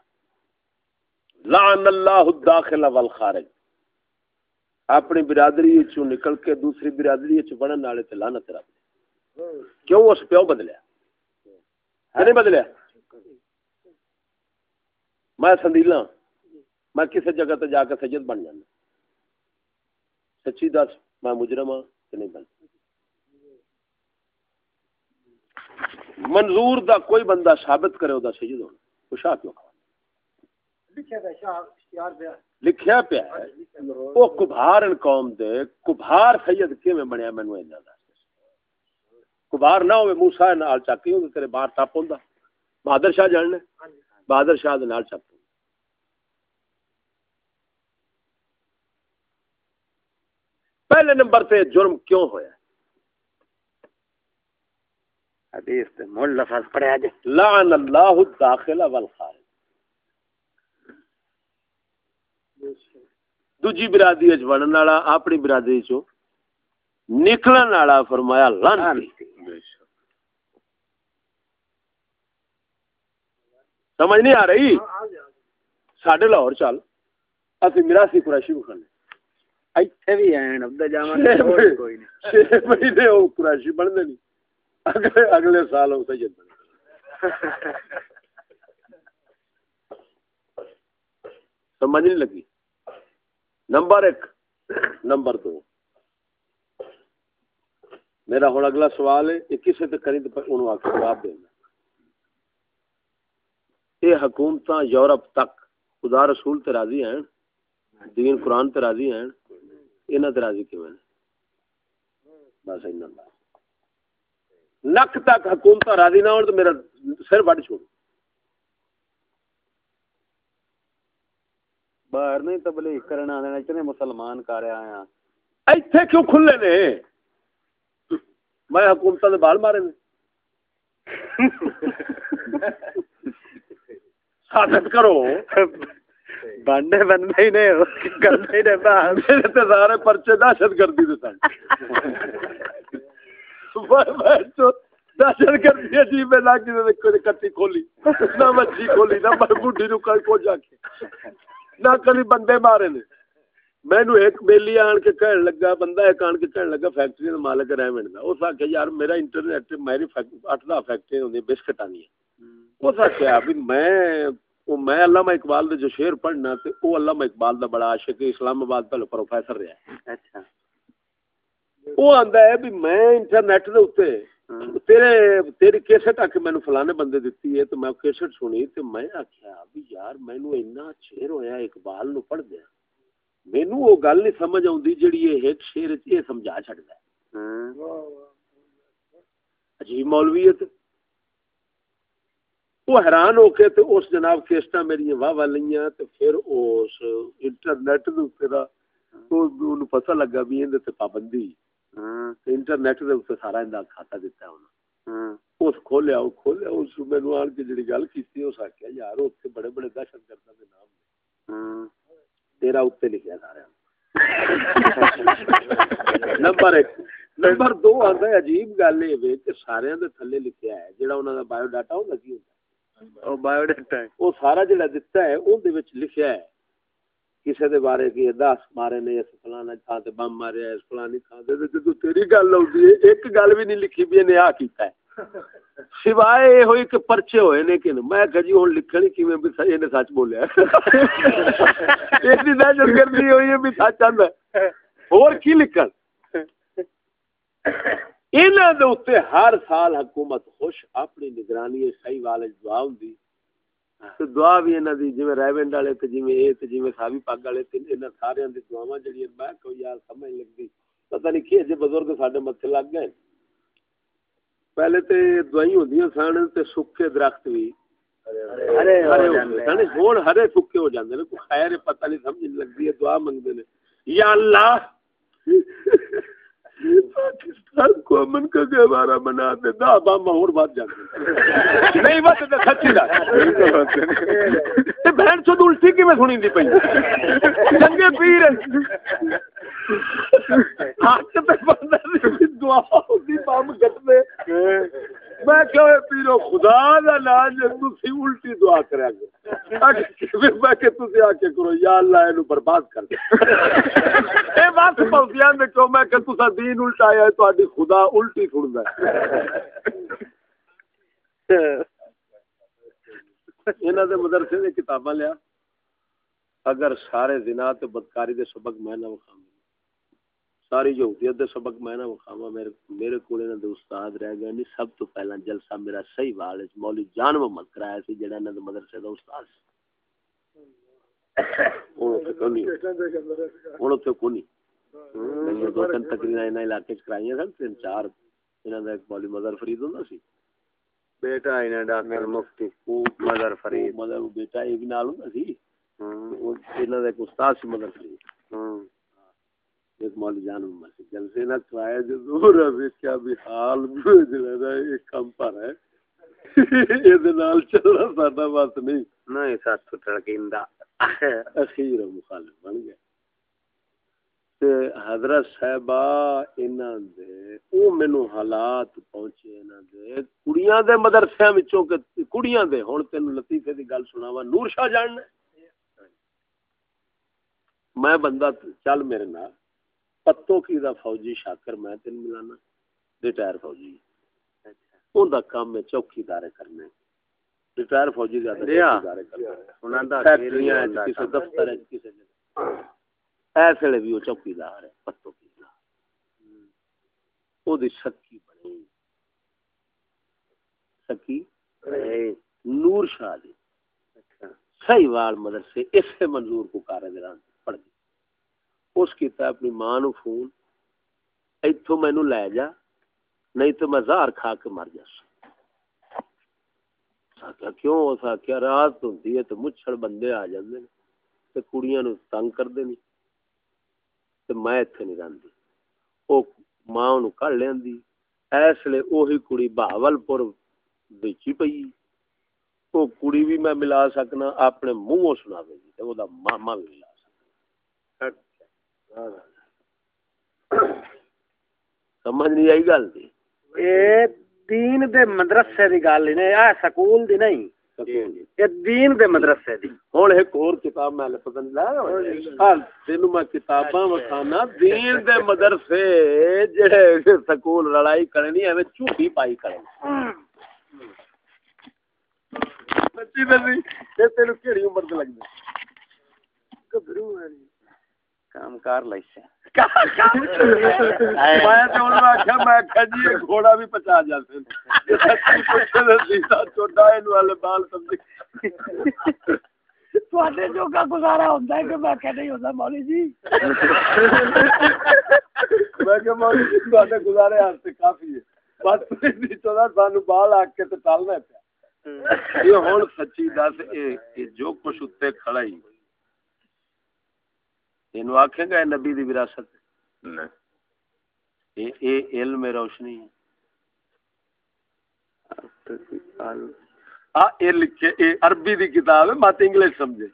لعن اللہ الداخل والخارج اپنی برادری چوں نکل کے دوسری برادری چ بڑھن والے تے لعنت رب کیوں اس پیو بدلیا نہیں بدلیا میں سندیلا میں کسی جگہ تے جا کے سجد بن جانا سچی دس میں مجرم ہاں کہ نہیں بن منظور دا کوئی بندہ ثابت کرے دا سجد ہونا وہ شاہ کیوں کھا لکھیا پیا وہ کبھار ان قوم دے کبھار سید کیویں بنیا مینوں اینا دس۔ کبھار نہ ہوئے موسی نال چاکی ہوں تیرے باہر ٹپ ہوندا۔ بہادر شاہ جاننے بہادر شاہ دے نال چپ پہلے نمبر تے جرم کیوں ہویا؟ حدیث تے مول لفظ پڑھیا جے لعن اللہ الداخل والخارج۔ دوجی برادری وچ وڑن والا اپنی برادری چوں نکلن والا فرمایا لعنتی۔ سمجھ نہیں آ رہی؟ ساڈے لاہور چل۔ اسی میراثی قریشی بکھنے ایتھے بھی ہیں اب جاواں کوئی نہیں چھ مہینے او قریشی بن دے نہیں اگلے اگلے سال سید سمجھ نہیں لگی نمبر ایک نمبر دو میرا ہوں اگلا سوال ہے یہ کسی تو کری تو انہوں آ کے جواب دینا یہ حکومت یورپ تک خدا رسول تے راضی ہیں دین قرآن تے راضی ہیں تے راضی بس تک حکومت راضی نہ ہون تو میرا سر وڈ چھوڑ باہر نہیں تبلیغ کرنا اتنے مسلمان کر ہیں ایتھے کیوں کھلے نے میں حکومت دے بال مارے نے ثابت کرو بانڈے بننے ہی نہیں کرنے ہی نہیں باہر میرے تے سارے پرچے دہشت گردی دے سن۔ دہشت گردی عجیب ہے نہ کسی کٹی کھولی۔ نہ مچھی کھولی نہ بڈی نو کو جا کے نہ کبھی بندے مارے نے۔ مینو ایک بیلی آن کے کہن لگا بندہ ایک آن کے کہن لگا فیکٹری کا مالک ریمنڈ کا اس آخیا یار میرا انٹرنیٹ میری اٹھ دہ فیکٹری ہوں بسکٹ آنی اس آخیا بھی میں وہ میں علامہ اقبال دے جو شعر پڑھنا تے وہ علامہ اقبال دا بڑا عاشق اسلام آباد پہلے پروفیسر رہا اچھا وہ آندا ہے بھی میں انٹرنیٹ دے اوتے تیرے تیری کیسٹ آ کے مینوں فلانے بندے دتی ہے تو میں کیسٹ سنی تے میں آکھیا بھی یار مینوں اتنا شعر ہویا اقبال نو پڑھ دیا مینوں وہ گل نہیں سمجھ آوندی جڑی یہ ایک شعر یہ سمجھا چھڈدا ہے عجیب مولویت وہ حیران ہو کے تے اس جناب کیسٹا میری واہ واہ لیاں تے پھر اس انٹرنیٹ دے اوپر دا اونوں پتہ لگا بھی ایندے تے پابندی انٹرنیٹ دے اوپر سارا ایندا کھاتا دتا ہے انہاں اس کھولیا او کھولیا اس مینوں آن کے جڑی گل کیتی اس آکھیا یار اوتھے بڑے بڑے دہشت گرداں دے نام تیرا اوتے لکھیا سارا۔ نمبر ایک۔ نمبر دو آندا ہے عجیب گل وے کہ سارے دے تھلے لکھیا ہے جڑا انہاں دا بایو ڈاٹا ہوندا کی ہوندا او بایو ڈاٹا ہے وہ سارا جڑا دتا ہے اون دے وچ لکھیا ہے کسے دے بارے کی دس مارے نے اس فلانا تھان تے بم ماریا اس فلانی تھان تے جدوں تیری گل ہوندی ہے ایک گل بھی نہیں لکھی بھی نے آ کیتا ہے سوائے یہ ہوئی کہ پرچے ہوئے نے کہ میں کہ جی ہن لکھنی کیویں بھی صحیح نے سچ بولیا ایسی دہشت گردی ہوئی ہے بھی سچ آندا ہے اور کی لکھن انہاں دے اوتے ہر سال حکومت خوش اپنی نگرانی صحیح والے دعا ہوندی۔ تو دعا بھی انہاں دی جویں ریونڈ والے تے جویں اے تے جویں ساوی پاگ والے تے انہاں سارے دی دعاواں جڑی میں کوئی یار سمجھ لگدی۔ پتہ نہیں کی جے بزرگ ساڈے متھے لگ گئے۔ پہلے تے دعائیں ہوندیاں سن تے سکے درخت بھی ہرے سکے ہو جاندے۔ نے۔ کوئی خیر پتہ نہیں سمجھ لگدی ہے دعا منگدے نے۔ یا اللہ! پاکستان کو امن کا گہوارہ بنا دے دا بام اور بات جاندے نہیں بات تے سچی دا تے بہن چود الٹی کی میں سنی دی پئی؟ چنگے پیر ہاتھ تے بندہ دی دعا دی بام گٹ دے میں پیرو خدا دا تسی الٹی دعا کریا کرو۔ میں کہ تسی آ کے کرو یا اللہ اینو برباد کر دے۔ اے بات پوسیاں دے کہ میں کہ تسا دین الٹایا ہے تہاڈی خدا الٹی سندا ہے۔ انہاں دے مدرسے نے کتاباں لیا۔ اگر سارے زنا تے بدکاری دے سبق میں نہ ساری یہودیت دے سبق میں نہ وکھاواں میرے میرے کول انہاں دے استاد رہ گئے نہیں۔ سب تو پہلا جلسہ میرا صحیح وال وچ مولوی جان محمد کرایا سی جڑا انہاں دے مدرسے دا استاد سی۔ ہن اوتھے کونی دو تین تقریرا انہاں علاقے چ کرائیاں سن تین چار انہاں دا ایک مولوی مظہر فرید ہوندا سی۔ بیٹا انہاں ڈاکٹر مفتی مظہر فرید۔ مظہر بیٹا ایک نال ہوندا سی۔ انہاں دا ایک استاد سی مظہر فرید۔ ایک مول جان محمد جلسے نہ کرایا جو دور ہے کیا بھی حال جڑا نا ایک کم پر ہے۔ یہ نال چلنا ساڈا بات نہیں۔ نہیں سات تو ٹڑکیندا اخیر مخالف بن گیا تے حضرت صاحبہ انہاں دے او مینوں حالات پہنچے انہاں دے۔ کڑیاں دے مدرسیاں وچوں کہ کڑیاں دے ہن تینوں لطیفے دی گل سناواں۔ نور شاہ جان میں بندہ چل میرے نال۔ پتو کی دا فوجی شاکر میں تین ملانا ریٹائر فوجی۔ اون دا کام ہے چوکی دارے کرنے ریٹائر فوجی زیادہ چوکی دارے کرنے فیکٹریاں کسی دفتر ہے کسی جگہ۔ ایسے لے بھی وہ چوکی دار ہے پتو کی دا او دی سکی بنی سکی نور شاہ دی۔ صحیح وال مدرسے اسے منظور کو کارے دوران پڑھ دی اس کیتا اپنی ماں نو فون، ایتھوں مینوں لے جا، نہیں تو میں زہر کھا کے مر جاس۔ کیا کیوں؟ ہو سا کیا رات ہوندی ہے تو مچھڑ بندے آ جاندے نے تے کڑیاں نو تنگ کردے نہیں تے میں ایتھے نہیں رہندی۔ او ماں نو کڈ لیندی اس لیے اوہی کڑی بہاول پور وچ پئی۔ وہ کڑی بھی میں ملا سکنا، اپنے منہ سنا دے گی وہ ماما بھی ملا سکنا۔ سمجھ نہیں آئی گل دی؟ اے دین دے مدرسے دی گل نہیں اے سکول دی نہیں۔ اے دین دے مدرسے دی۔ ہن ایک اور کتاب میں پتن لا ہاں تینو میں کتاباں وکھانا۔ دین دے مدرسے جڑے سکول لڑائی کرنی ایویں جھوٹی پائی کرن سچی دسی تے تینو کیڑی عمر تے لگدی گبرو ہے۔ کام کار لائسا میں انہوں جی یہ گھوڑا بھی پچا جاتے سچی پوچھے تے سیتا چوٹا اینو والے بال سمجھ تواڈے جو کا گزارا ہوندا ہے کہ میں نہیں مولوی جی۔ میں کہ جی گزارے کافی ہے۔ سانو بال آ کے تے ٹالنا پیا۔ یہ ہوں سچی دس جو کچھ اتنے کھڑا ہی۔ یہ آخے گا نبی دی وراثت علم روشنی عربی دی کتاب ہے مت انگلش سمجھے۔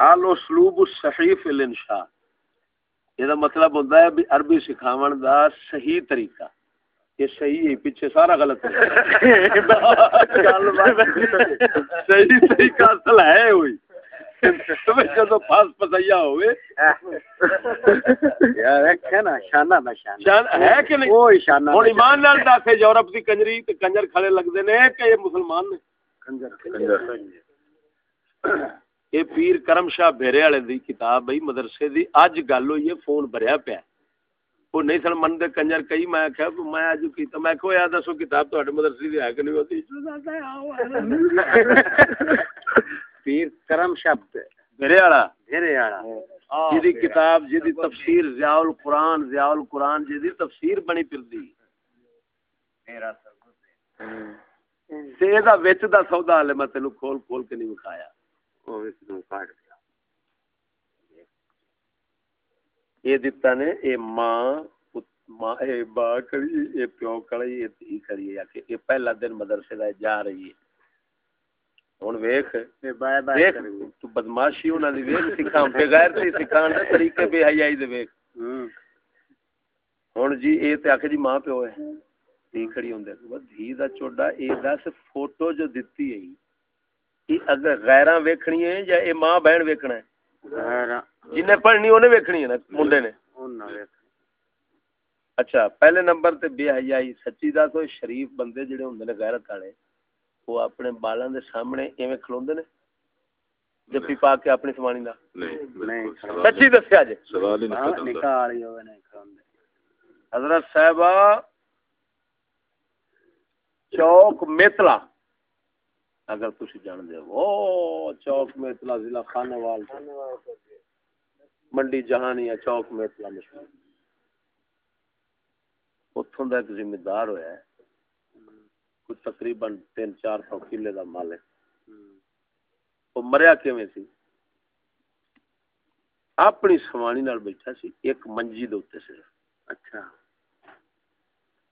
حال اسلوب صحیح الانشاء۔ یہ مطلب ہوتا ہے بھی عربی سکھاون دا صحیح طریقہ۔ یہ صحیح ہے پیچھے سارا غلط ہے۔ صحیح طریقہ اصل ہے ہوئی۔ یورپ کی کنجری کنجر کھڑے لگتے نے کہ یہ مسلمان نے؟ یہ پیر کرم شاہ بھیرے والے دی کتاب بھائی مدرسے دی اج گل ہوئی ہے فون بھریا پیا۔ وہ نہیں سن من کنجر کئی میں آخیا میں اج کیتا میں کہ یار دسو کتاب تو مدرسے دی ہے کہ نہیں؟ ہوتی پیر کرم شبد میرے والا۔ میرے والا۔ جی کتاب جی تفسیر ضیاء القرآن ضیاء القرآن جی تفسیر بنی پھردی۔ میرا تے دا وچ دا سودا ہلے میں تینوں کھول کھول کے نہیں وکھایا۔ او وچ نوں کاٹ دیا۔ یہ دتا نے اے ماں ماں اے با کری اے پیو کڑی اے تھی کری اے پہلا دن مدرسے دا جا رہی ہے۔ ہن ویکھ ویکھ تو بدماشی انہاں دی ویکھ سکھاں بے غیر تے سکھان دے طریقے بے حیائی دے ویکھ ہن جی اے تے آکھے جی ماں پیو ہے تھی کھڑی ہوندے وہ دھی دا چوڑا اے دس فوٹو جو دتی ہے اے اگر غیراں ویکھنی ہے یا اے ماں بہن ویکھنا ہے جن پڑھنی انہیں ویکھنی ہے نا منڈے نے اچھا پہلے نمبر تے بے حیائی سچی دا تو شریف بندے جڑے ہوندے نے غیرت والے وہ اپنے بالاں دے سامنے ایویں کھلوندے نے جفی پا کے اپنی سوانی دا نہیں سچی دسیا جی سوال ہی نہیں نکال ہی ہوے نہیں کھلوندے حضرت صاحبہ چوک میتلا اگر تھی جان دے وہ چوک میتلا ضلع خانہ وال منڈی جہانیا چوک میتلا مشہور اتوں کا ایک ذمہ دار ہوا ہے تقریباً تین چار سو کلے کا مال ہے وہ مریا کیویں سی اپنی سوانی نال بیٹھا سی ایک منجی دے اوتے صرف اچھا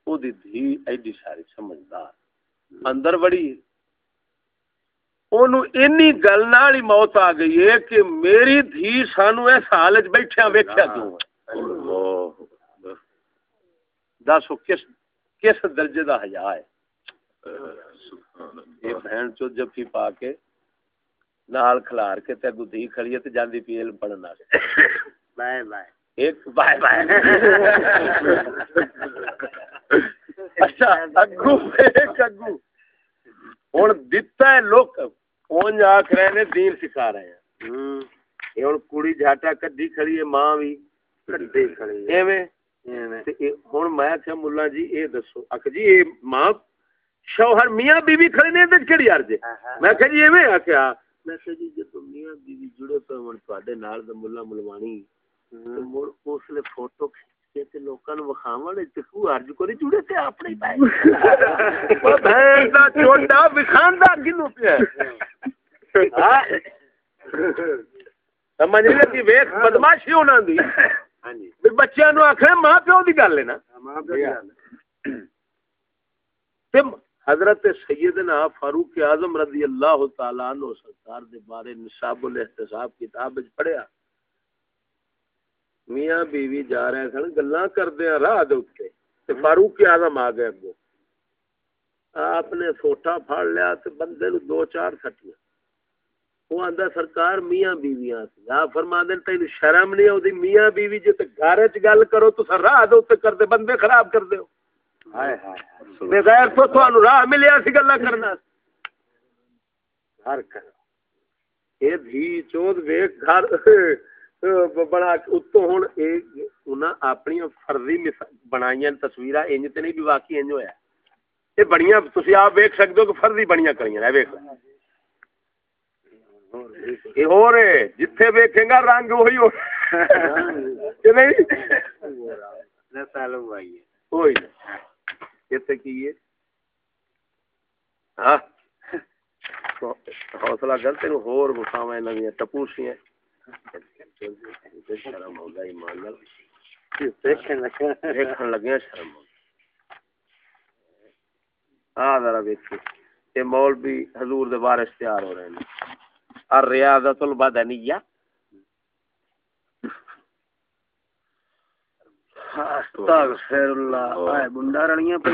او دی دھی ایڈی ساری سمجھدار اندر بڑی اونوں اینی گل نال ہی موت آ گئی ہے کہ میری دھی سانو اس حال وچ بیٹھیا ویکھیا کیوں اللہ دسو کس کس درجے دا حیا ہے یہ بہن چو جفی پا کے نال کھلار کے تے اگو دھی کھڑی تے جاندی پی علم پڑھن واسطے بائے بائے ایک بائے بائے اچھا اگو ایک اگو ہن دتا ہے لوک اون آکھ رہے نے دین سکھا رہے ہیں یہ ہن کڑی جھاٹا کڈی کھڑی ہے ماں بھی کڈی کھڑی ہے ایویں ہوں میں آخیا ملا جی یہ دسو آخ جی یہ ماں شوہر میاں بیوی کھڑے نے کہڑی ارج میں آخیا جی ایویں آخیا میں کہ جی جدو میاں بیوی جڑے پے ہن تواڈے نال تے ملا ملوانی تے مڑ اس لے فوٹو کھچ کے لوکاں نوں وکھاون تے کو ارج کوری جڑے تے اپنے پائے؟ او بھین دا چھوٹا وکھاندا کینو پیا ہاں۔ سمجھ لگی ویکھ بدماشی ہونا دی۔ ہاں جی۔ بچیاں نو آکھے ماں پیو دی گل ہے نا؟ ماں پیو حضرت سیدنا فاروق اعظم رضی اللہ تعالی عنہ سرکار دے بارے نصاب الاحتساب کتاب وچ پڑھیا۔ میاں بیوی جا رہے سن، گلاں کردے ہاں راہ دے اوتے تے فاروق اعظم آ گئے اگوں۔ آپ نے سوٹا پھاڑ لیا تے بندے نو دو چار سٹیاں۔ وہ آندا سرکار میاں بیویاں سی۔ آپ فرما دین تینو شرم نہیں اودی میاں بیوی جے تے گھر وچ گل کرو تو راہ دے اوتے کردے بندے خراب کردے ہو۔ بغیر تو تھانو راہ ملیا سی گلا کرنا۔ گھر کر اے بھی چود ویکھ گھر بڑا اتوں ہن اے انہاں اپنی فرضی بنائیاں تصویراں انج تے نہیں بھی واقعی انج ہویا۔ اے بڑیاں تسی آپ ویکھ سکدے ہو کہ فرضی بڑیاں کریاں اے ویکھ ہو رے جتھے ویکھیں گا رنگ وہی ہو۔ کہ نہیں؟ سالم بھائی۔ ہوئی۔ کتنے کی ہے ہاں؟ حوصلہ کر تین ہور گساوا نوی ٹپوسیاں شرم ہوگا ایمان دیکھن لگیا شرم ہاں ذرا ویکھی یہ مول بھی حضور دے وارث تیار ہو رہے ہیں۔ الریاضت البدنیہ۔ استغفر اللہ اے بنڈا رڑیاں پہ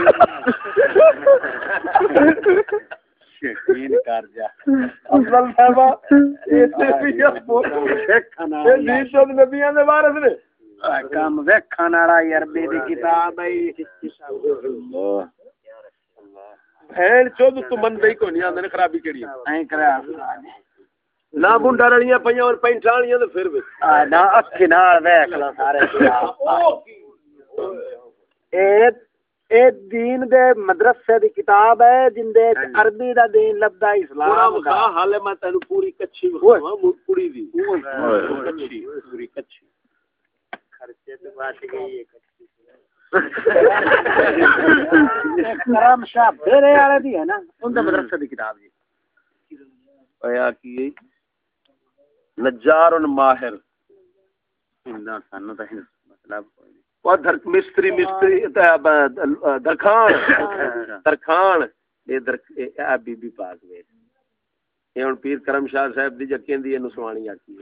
یقین کر جا افضل تے بھی نیشد نبیوں دے وارث نے کم ویکھن والا عربی دی کتاب ہے اللہ چود تو من دئی کو نہیں آندے خرابی کیڑی ہے کرا نہ بنڈا رڑیاں پਈاں اور پینٹالیاں تے پھر نہ اکھ نال ویکھ لو سارے اے دین دے مدرسے دی کتاب ہے جن دے عربی دا دین لبدا اسلام دا۔ حالے میں تینو پوری کچھی وکھاواں پوری دی۔ کچھی پوری کچھی۔ خرچے تے بچ گئی ہے کرم شاہ بھیرے والے دی ہے نا ان دے مدرسے دی کتاب جی۔ ایا کی نجار ماہر اندا سانو تے مطلب مستری مستری درخان درخان یہ در بی بی پاک وے یہ ہن پیر کرم شاہ صاحب دی جکیں دی اینو سوانی آکی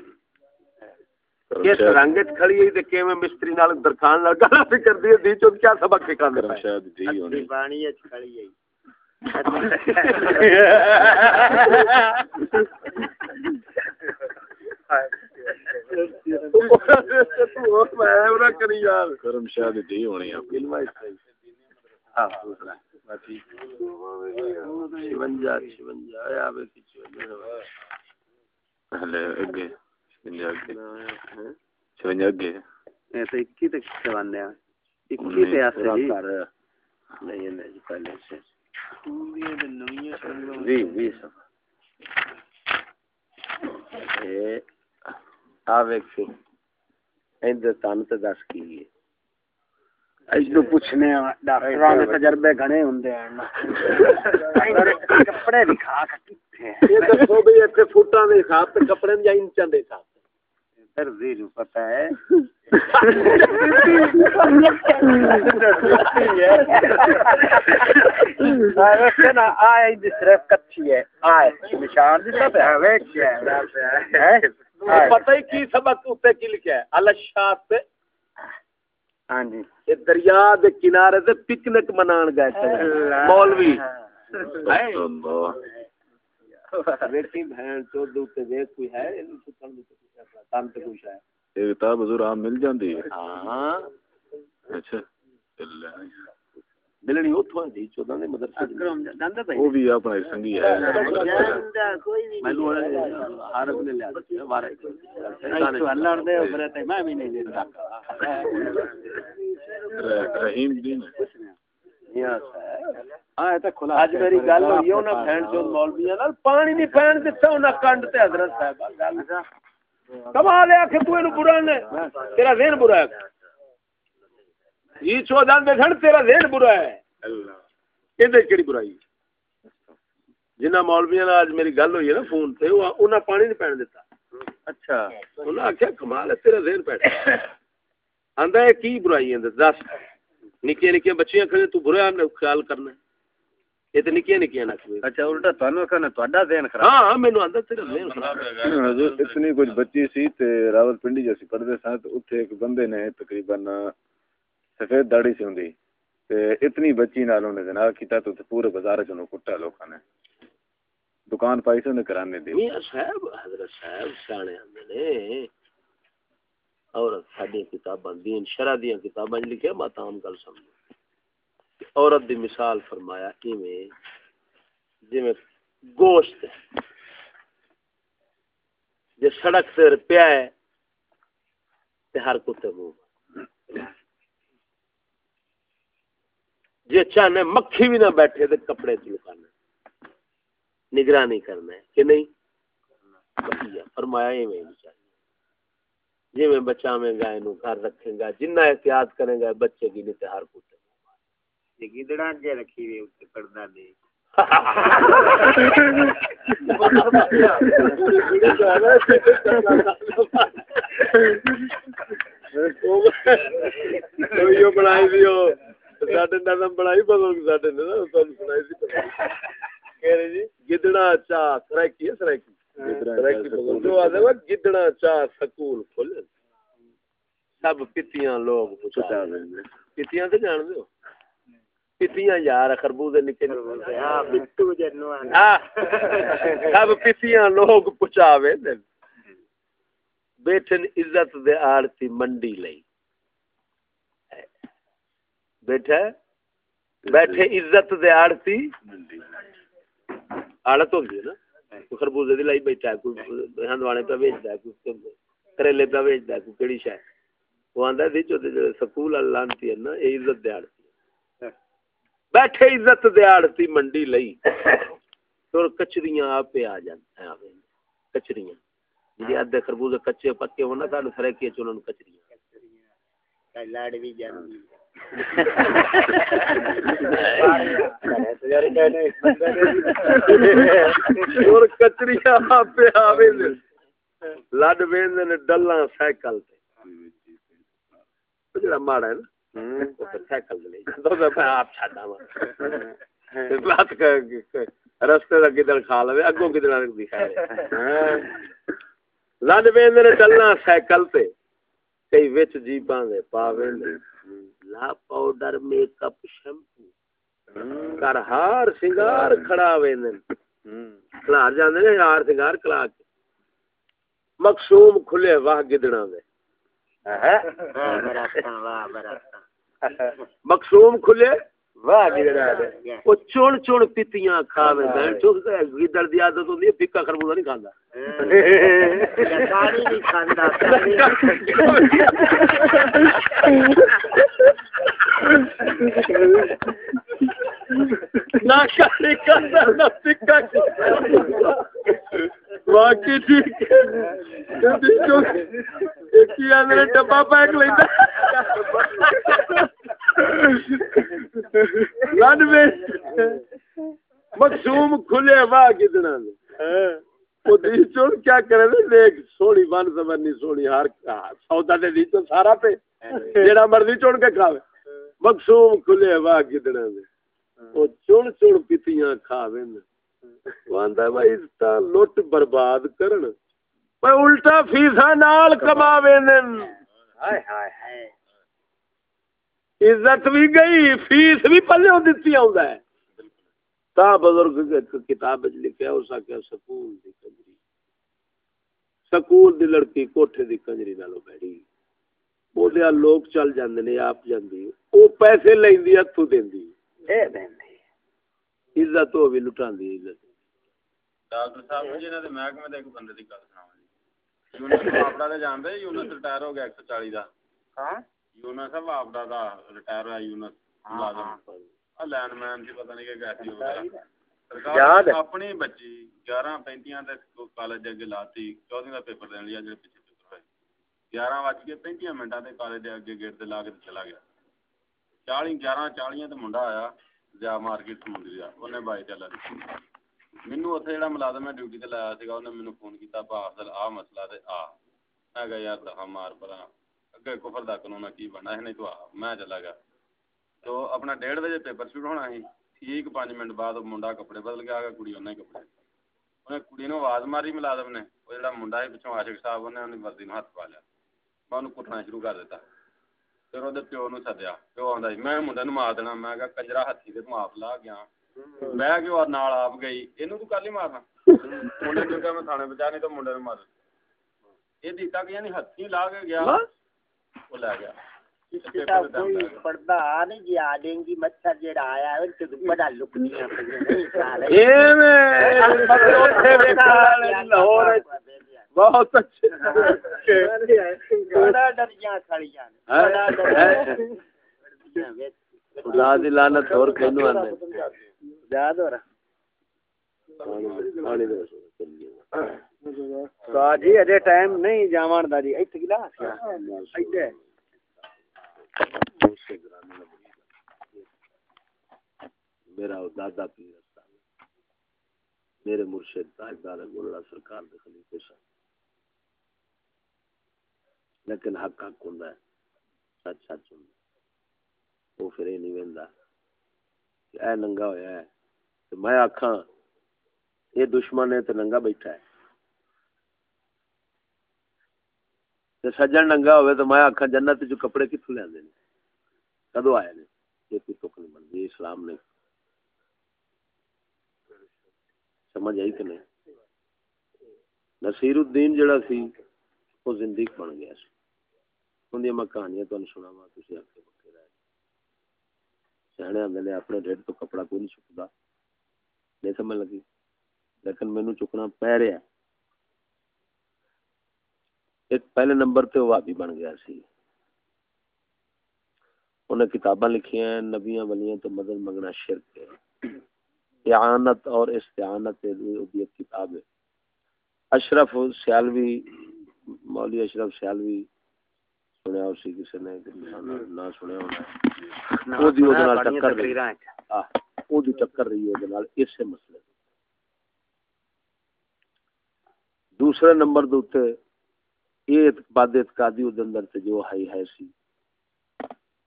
کس رنگ وچ کھڑی ہے تے کیویں مستری نال درخان نال گلا پہ کر دی دی چوں کیا سبق سکھاندے کرم شاہ دی ہونی بانی وچ کھڑی ہے کرم شاہ دی ہونی تن تے دس کی پوچھنے ڈاکٹراں دے تجربے گھنے ہوندے ہیں۔ کپڑے دکھا کتے یہ دسو بھئی ایتھے فٹاں دے حساب تے کپڑے یا انچاں دے حساب سر جی جو پتہ ہے۔ آئے صرف کچھی ہے۔ آئے نشان دی سب ہے۔ پتہ ہی کی سبق اوپر کی لکھا ہے؟ الشات ہاں جی۔ یہ دریا دے کنارے تے پکنک منان گئے تھے۔ مولوی۔ بیٹی بہن چود تے دیکھ کوئی ہے؟ اینو چھپن دے تن تے کوئی ہے یہ کتاب حضور عام مل جاندی ہے۔ ہاں۔ اچھا۔ ملنی اوتھوں دی چوداں دے مدرسے اکرم جاندا بھائی وہ بھی اپنا سنگی ہے جاندا کوئی نہیں مینوں عارف نے لیا تو اللہ دے اوپر تے میں بھی نہیں دیندا رحیم دین ہے ہاں تے کھلا اج میری گل ہوئی ہے انہاں بہن چود مولویاں نال پانی نہیں پین دتا انہاں کنڈ تے حضرت صاحب گل کمال ہے کہ تو اینو برا نے تیرا ذہن برا ہے یہ چودہ دے سن تیرا ذہن برا ہے۔ اللہ۔ یہ کیڑی برائی؟ جنہ مولویاں نال اج میری گل ہوئی ہے نا فون تے انہاں پانی نہیں پین دتا اچھا۔ انہاں آکھیا کمال ہے تیرا ذہن بیٹھ آندا ہے کی برائی ہے دس۔ نکیاں نکیاں بچیاں کھڑے تو برا خیال کرنا یہ تو نکیاں نکیاں نہ اچھا الٹا تانوں کنے تہاڈا ذہن خراب۔ ہاں ہاں مینوں آندا تیرا ذہن خراب۔ ہے۔ اتنی کچھ بچی سی تے راول پنڈی جیسی پڑھتے سن تے اتھے ایک بندے نے تقریباً سفید داڑھی سی ہوندی۔ تے اتنی بچی نال انہیں جناب کیتا تو پورے بازار چ انہوں کٹا لوکاں نے۔ دکان پائی سی انہیں کرانے دی۔ میاں صاحب، حضرت صاحب سیانے آندے نے۔ عورت ساڈی کتاباں دین شرع دیاں کتاباں لکھیا بات عام گل سمجھو عورت دی مثال فرمایا، ایویں جویں گوشت جے سڑک تے پیا ہے، تے ہر کتے منہ۔ جے چاہنے مکھی بھی نہ بیٹھے تے کپڑے چ لکانا نگرانی کرنا ہے کہ نہیں؟ فرمایا ایویں چاہیے جی میں بچا میں گا نو گھر رکھے گا جنہ احتیاط کرے گا بچے کی نہیں ہر کتے گدڑا جے رکھی ہوئی اس پردہ دے بنائی بنائی بدل جی گدڑا چاہ سرائکی ہے سرائکی گدڑا چاہ سکول کھول سب پتیاں لوگ پتیاں تو جان دو پتیاں یار خربوزے نکے سب پتیاں لوگ پچاوے بیٹھن عزت دے آڑتی منڈی لئی بیٹھا بیٹھے عزت دے آڑتی۔ آڑت ہوندی ہے نا۔ خربوزے دی لائی بیٹھا ہے کوئی ہندوانے پہ بیچدا ہے کوئی کریلے پہ بیچدا ہے کوئی کیڑی شے۔ وہ آندا دی جو سکول لانتی ہے نا اے عزت دے آڑتی بیٹھے عزت دے آڑتی منڈی لئی۔ تو کچریاں آپ آ جاندے ہیں۔ کچریاں۔ جی ادھے خربوزے کچے پکے ہونا سانو سرکی چ انہاں کچریاں۔ لڑ بھی جاندی پہ آوے لڈ ویندے نے ڈلاں سائیکل تے جڑا ماڑا ہے نا سائیکل لے تو میں آپ چھڈا وا بات رستے دا کدھر کھا لے اگوں کدھر دکھائے لڈ ویندے نے ڈلاں سائیکل تے کئی وچ جیپاں دے پا ویندے لا پاؤڈر میک اپ شیمپو۔ کر ہار سنگار کھڑا ویندن۔ کلار جاندے نے ہار سنگار کلا کے۔ مقصوم کھلے واہ گدڑاں دے۔ مقصوم کھلے واہ گدڑاں دے۔ او چون چون پتیاں کھاوے بہن چوں گدڑ دی عادت ہوندی ہے پکا خربوزہ نہیں کھاندا۔ نہیں کھاندا۔ باقی ٹھیک ڈبا پیک لینا مقصوم کھلے واہ کتنا کیا کرے دیکھ سونی بن سبنی سونی ہر سودا دے دی تو سارا پہ۔ جیڑا مرضی چون کے کھاوے۔ مقصوم کھلے واہ کتنا دے۔ وہ چون چون پیتیاں کھاوے واندا بھائی تا لٹ برباد کرن۔ پر الٹا فیسا نال کماوے نن ہائے ہائے عزت بھی گئی فیس بھی پلے دتی آوندا ہے۔ تا بزرگ کتاب وچ لکھیا اس آکھیا سکول دی کنجری۔ سکول دی لڑکی کوٹھے دی کنجری نالوں بیٹھی۔ بولیا لوگ چل جاندے نے آپ جاندی۔ او پیسے لیندی ہتھوں دیندی۔ اے دیندی عزت ہو بھی لٹاندی عزت۔ ڈاکٹر صاحب جی انہاں دے محکمے دے ایک بندے دی گل سناواں جی۔ یونس آپڑا دے جاندے یونس ریٹائر ہو گیا 140 دا۔ ہاں؟ یونس آپڑا دا ریٹائر ہوا یونس ملازم۔ لائن مین کی پتہ نہیں کہ کیسی ہو گیا یاد سرکار اپنی بچی 11 35 تے کالج اگے لاتی 14 دا پیپر دین لیا جڑے پیچھے پیپر ہوئے 11 بج کے 35 منٹاں تے کالج دے اگے گیٹ تے لا کے چلا گیا 40 11 40 تے منڈا آیا مارکیٹ سمندری دا اونے بائی چلا دی مینوں اوتھے جڑا ملازم ہے ڈیوٹی تے لایا سیگا اونے مینوں فون کیتا با افضل آ مسئلہ تے آ میں کہا یار دفعہ مار پرا اگے کفر دا قانون کی بننا ہے نہیں تو آ میں چلا گیا تو اپنا ڈیڑھ بجے پیپر شروع ہونا سی ٹھیک پانچ منٹ بعد منڈا کپڑے بدل کے آ گیا کڑی انہیں کپڑے انہیں کڑی نے آواز ماری ملازم نے وہ جڑا منڈا ہے پچھوں عاشق صاحب انہیں انہیں وردی میں ہاتھ پا لیا میں انہوں کٹنا شروع کر دیتا پھر وہ پیو نو سدیا پیو آتا جی میں منڈے مار دینا میں کہا کجرا ہاتھی سے آپ لا گیا بہ کے اور نال آپ گئی یہ تو کل ہی مارنا منڈے جو کہ میں تھانے بچا نہیں تو منڈے نے مار یہ دیتا کہ یعنی ہاتھی لا کے گیا وہ لے گیا کوئی پردہ نہیں جی آ دیں گی مچھر جڑا آیا ہے تو بڑا لکنیاں بہت اچھے بڑا ڈریاں کھڑیاں بڑا ڈریاں خدا دی لعنت اور کینو آندے یاد ہو رہا پانی دے تو جی اجے ٹائم نہیں جاوان دا جی ایتھے گلاس ایتھے میرا دادا پیر میرے مرشد تاجدار گولڑا سرکار دے خلیفے سن لیکن حق حق ہوندا ہے، سچ سچ ہوندا وہ پھر یہ نہیں ویندا کہ اے ننگا ہویا ہے تے میں آکھاں، یہ دشمن ہے تے ننگا بیٹھا ہے۔ تے سجن ننگا ہوئے تو میں آکھاں جنت جو کپڑے کتھوں لے آندے نے؟ کدو آئے نے؟ یہ کوئی تک نہیں بنتی اسلام نہیں سمجھ آئی کہ نہیں؟ نصیر الدین جڑا سی، وہ زندگی بن گیا سی۔ اندی میں کہانیاں تمہیں سنا وا تھی آگے بکے رہ سیانے آدھے نے اپنے ڈیڈ تو کپڑا کوئی نہیں چکتا نہیں سمجھ لگی؟ لیکن مینو چکنا پی رہا ہے ایک پہلے نمبر تے وہ بن گیا سی۔ انہیں کتاباں لکھی ہیں نبیاں ولیاں تو مدد منگنا شرک ہے۔ اعانت اور استعانت ایک کتاب ہے۔ اشرف سیالوی مولوی اشرف سیالوی سنیا اسی کسی نے نہ سنیا ہونا وہ دی ٹکر رہی۔ وہ دی ٹکر رہی اودے نال اسے مسئلے۔ دوسرے نمبر دے اوتے یہ بعد اعتقادی اودے اندر تے جو ہائی ہے سی۔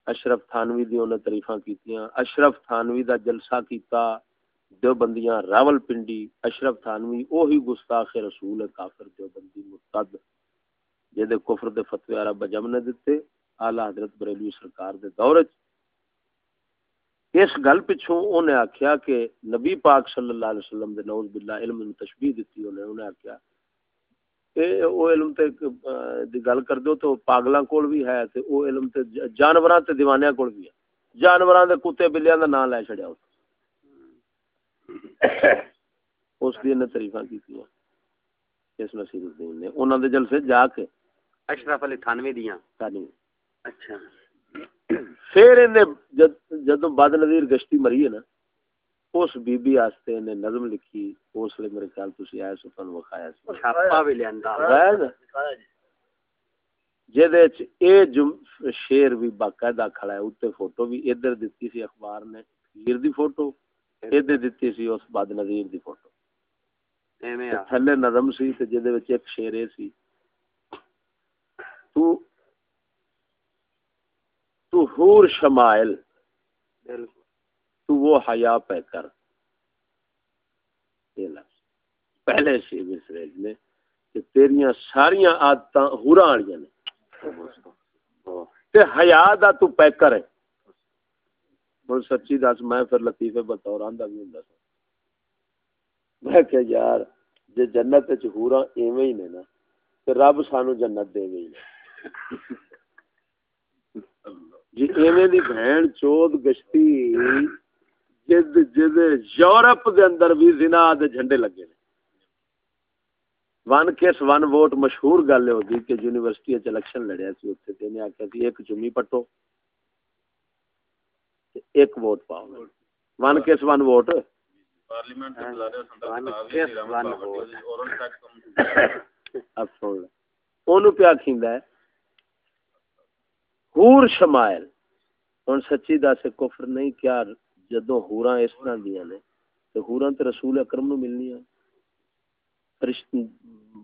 اشرف تھانوی دی انہیں تعریفاں کیتیاں۔ اشرف تھانوی دا جلسہ کیتا دو بندیاں راول پنڈی، اشرف تھانوی اوہی گستاخ رسول کافر دو بندی مرتد جے کفر دے فتوی عرب بجم نے دتے، اعلی حضرت بریلوی سرکار دے دور وچ۔ اس گل پچھوں انہیں آکھیا کہ نبی پاک صلی اللہ علیہ وسلم دے نعوذ باللہ علم تشبیہ دتی انہیں انہیں آکھیا کہ او علم تے دی گل کر دو تو پاگلاں کول بھی ہے تے او علم تے جانوراں تے دیوانیاں کول بھی ہے جانوراں دے کتے بلیاں دا نام لے چھڑیا اس اس دی نے تعریفاں کیتیاں اس نصیر الدین نے انہاں دے جلسے جا کے اشرف علی تھانوی دیاں تانی اچھا پھر جد جدوں بد نظیر گشتی مری ہے نا اس بی بی آستے نے نظم لکھی اس لیے میرے خیال تسی آئے سو تن وخایا سی چھاپا بھی لیندا غیر۔ جدے وچ اے جم شیر بھی باقاعدہ کھڑا ہے اوتے فوٹو بھی ادھر دتی سی اخبار نے پیر دی فوٹو ادھر دتی سی اس بد نظیر دی فوٹو۔ ایویں تھلے نظم سی تے جدے وچ ایک شیر اے سی۔ تو تو حور شمائل۔ بالکل۔ تو وہ حیا پہ کر پہلے سے مسریج نے کہ تیریاں ساریاں عادتاں حوراں والیاں نے۔ تے حیا دا تو پہ کر۔ ہے بول سچی دس، میں پھر لطیفے بطور آندا بھی ہوندا سا۔ میں کہ یار، جے جنت وچ حوراں ایویں ہی نے نا، تے رب سانو جنت دے گئی جی ایویں دی بہن چود گشتی یورپ دے اندر بھی زنا دے جھنڈے لگے نے۔ ون کیس ون ووٹ مشہور گل ہوتی کہ یونیورسٹی اچ الیکشن لڑیا سی اوتھے تے نے آکھیا سی ایک چمی پٹو ایک ووٹ پاؤ ون کس ون ووٹ۔ لے اونوں پیا کھیندا ہے۔ حور شمائل۔ ہن سچی دس کفر نہیں کیا جدوں حوراں اس طرح دیاں نے تے حوراں تے رسول اکرم نو ملنی ہے فرشت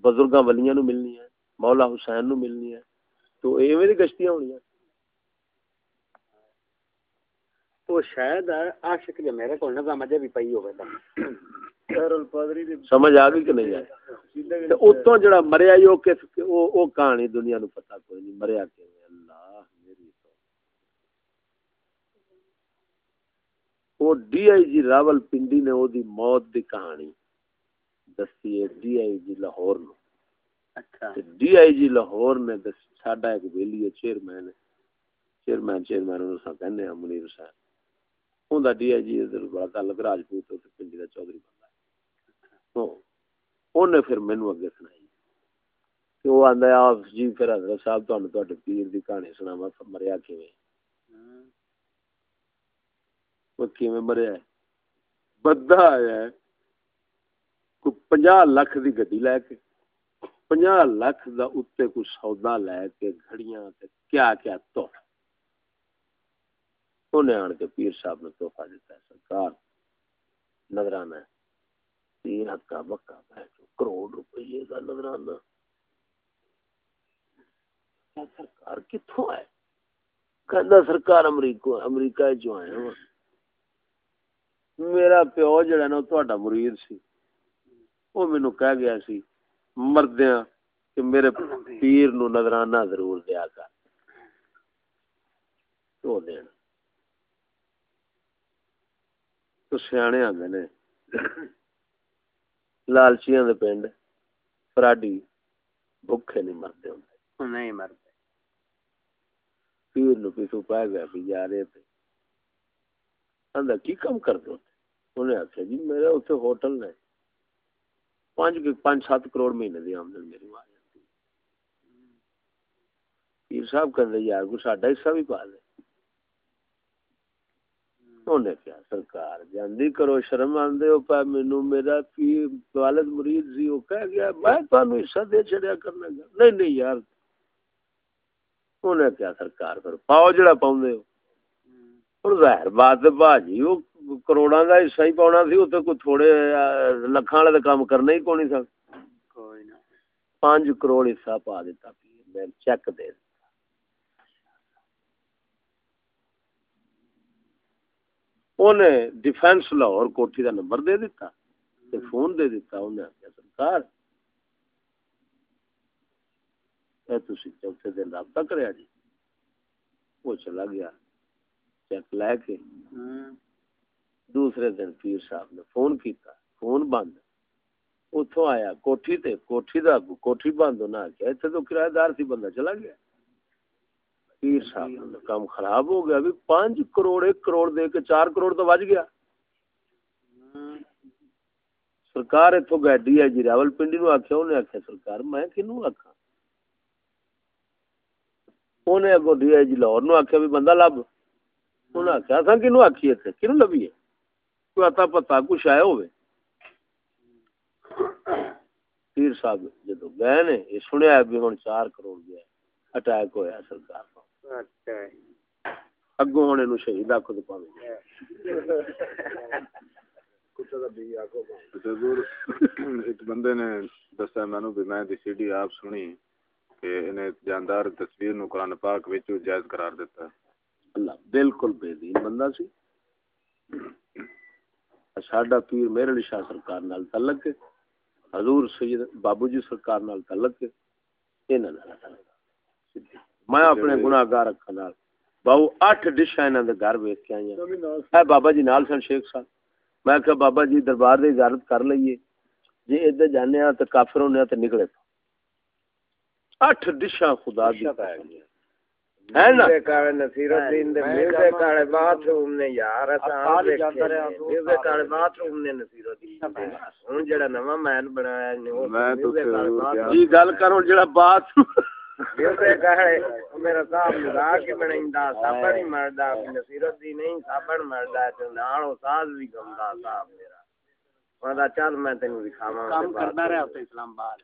بزرگاں ولیاں نو ملنی ہے مولا حسین نو ملنی ہے تو ایویں دی گشتیاں ہونیاں وہ شاید عاشق جو میرے کو نظام اجے بھی پئی ہوے تا سمجھ آ گئی کہ نہیں آئی؟ تے اتوں جڑا مریا ہی او کس او او کہانی دنیا نو پتہ کوئی نہیں مریا کیویں اللہ میری تو او D I G Rawalpindi نے او دی موت دی کہانی دسی ہے ڈی آئی جی لاہور نو۔ اچھا۔ ڈی آئی جی لاہور نے ساڈا ایک ویلی ہے چیئرمین۔ چیئرمین چیئرمین نو سا کہنے ہیں منیر حسین اوندا ڈی آئی جی ادھر بڑا تعلق راجپوت تے پنڈی دا چودھری بندہ ہے۔ ہاں۔ اونے پھر مینوں اگے سنائی۔ کہ وہ آندا ہے آپ جی پھر حضرت صاحب تانوں تواڈے پیر دی کہانی سناواں مریا کیویں؟ وہ کیویں مریا ہے۔ بندہ آیا ہے۔ کوئی پنجاہ لاکھ دی گڈی لے کے، پنجاہ لاکھ دا اتنے کوئی سودا لے کے گھڑیاں تے کیا کیا تحفہ۔ انہیں آن کے پیر صاحب نے تحفہ دیتا ہے، سرکار، نظرانہ ہے۔ تین ہکا بکا بیٹھو کروڑ روپئے کا نظرانہ۔ سرکار کتوں ہے کہندا سرکار امریکہ امریکہ جو آئے ہوں میرا پیو جڑا نا تہاڈا مرید سی۔ وہ مینوں کہہ گیا سی مردیاں کہ میرے پیر نو نظرانہ ضرور دیا کر۔ تو دین۔ تو سیانے آندے نے۔ لالچیاں دے پنڈ فراڈی بھوکے نہیں ہوندے۔ نہیں مرتے پیر نو پہ گیا بھی یار یہ تے۔ ہاں، آندا کی کم کر دو۔ انہیں آخیا جی میرے اتنے ہوٹل نے پانچ پانچ سات کروڑ مہینے دی آمدن میری ماں جاتی پیر صاحب کہندے یار کو ساڈا حصہ بھی پا لے۔ انہیں کیا سرکار، جاندی کرو، شرم آندے ہو پا مینوں، میرا پیر والد مرید سی، وہ کہہ گیا، میں تانوں حصہ دے چھڑیا کرنا۔ گا نہیں نہیں، یار۔ انہیں کیا سرکار پھر پاؤ جڑا پاؤندے ہو۔ اور ظاہر بات باجی وہ کروڑاں دا حصہ ہی پاਉਣਾ سی اتنے کوئی تھوڑے لکھاں والے کام کرنا ہی کونی سن پانچ کروڑ حصہ پا دیتا میں چیک دے انہیں ڈیفینس لاہور کوٹھی دا نمبر دے دیتا تے فون دے دیتا انہیں آخیا سرکار اے تسی چوتھے دن رابطہ کریا جی وہ چلا گیا چیک لے کے دوسرے دن پیر صاحب نے فون کیتا فون بند۔ اتوں آیا کوٹھی تے کوٹھی دا کوٹھی بند ہونا کیا اتنے تو کرایہ دار سی بندہ چلا گیا۔ پیر صاحب نے کام خراب ہو گیا بھی پانچ کروڑ ایک کروڑ دے کے چار کروڑ تو بچ گیا۔ سرکار اتوں گاڈی ہے جی راول پنڈی نو آخیا انہیں آخیا سرکار میں کنو آخا انہیں اگو ڈی آئی جی لاہور نو آخیا بھی بندہ لب۔ آخیا کنو آخی اتنے کنو کوئی اتا پتا کچھ آیا ہوئے پیر صاحب جدو گئے نے یہ سنیا بھی ہوں چار کروڑ گیا اٹیک ہویا سرکار اگوں ہوں یہ شہید آخو تو پاوے حضور ایک بندے نے دسیا مینو بھی میں سی ڈی آپ سنی کہ انہیں جاندار تصویر نو قرآن پاک وچ جائز قرار دیتا ہے اللہ بالکل بے دین بندہ سی۔ ساڈا پیر میرے علی شاہ سرکار نال تعلق ہے۔ حضور سید بابو جی سرکار نال تعلق ہے۔ انہاں نال تعلق۔ میں اپنے گناہگار اکھاں نال باو اٹھ ڈشاں انہاں دے گھر ویکھ کے آئی ہاں اے بابا جی نال سن شیخ صاحب۔ میں کہ بابا جی دربار دی زیارت کر لئیے۔ جے ادھر جانے ہاں تے کافر ہونے تے نکلے اٹھ ڈشاں خدا دی ہے نا کالے نصیرت دین دے میوزے کالے باتھ روم نے یار اساں دیکھے میوزے کالے باتھ روم نے نصیرت دین دے ہن جڑا نواں محل بنایا نے وہ میں تو میوزے کالے bathroom جی گل کرو جڑا بات میرا صاحب مزاق ہی بنائندا صبر ہی مردا نصیرت دی نہیں صبر مردا تے نال استاد بھی گمدا صاحب میرا۔ وہدا چل میں تینو دکھاواں کام کردا رہا تے اسلام آباد۔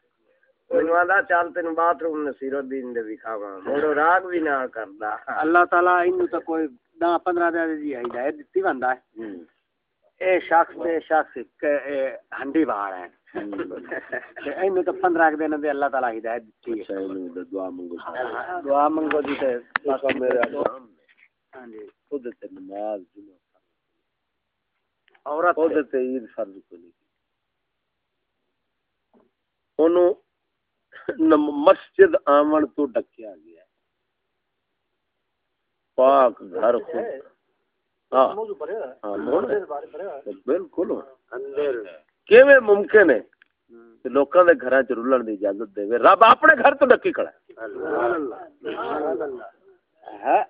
مینوں آندا چل تینو باتھ روم نصیرت دین دے دکھاواں موڑو راگ بھی نہ کردا اللہ تعالی اینو تے کوئی 10 15 دن دی ہدایت دتی وندا ہے اے شخص تے شخص ہنڈی باہر ہیں اینو تے 15 دن دے اللہ تعالی ہدایت دتی ہے دعا منگو دعا منگو دی تے آقا میرے ہاں جی خود تے نماز عورت خود تے عید فرض کو نہیں اونوں مسجد آمن تو ڈکیا گیا۔ پاک گھر خود ہاں۔ ہاں ہے۔ بالکل۔ کیویں ممکن ہے؟ لوکاں دے گھراں چ دی اجازت دے۔ رب اپنے گھر تو ڈکی کھڑا ہے۔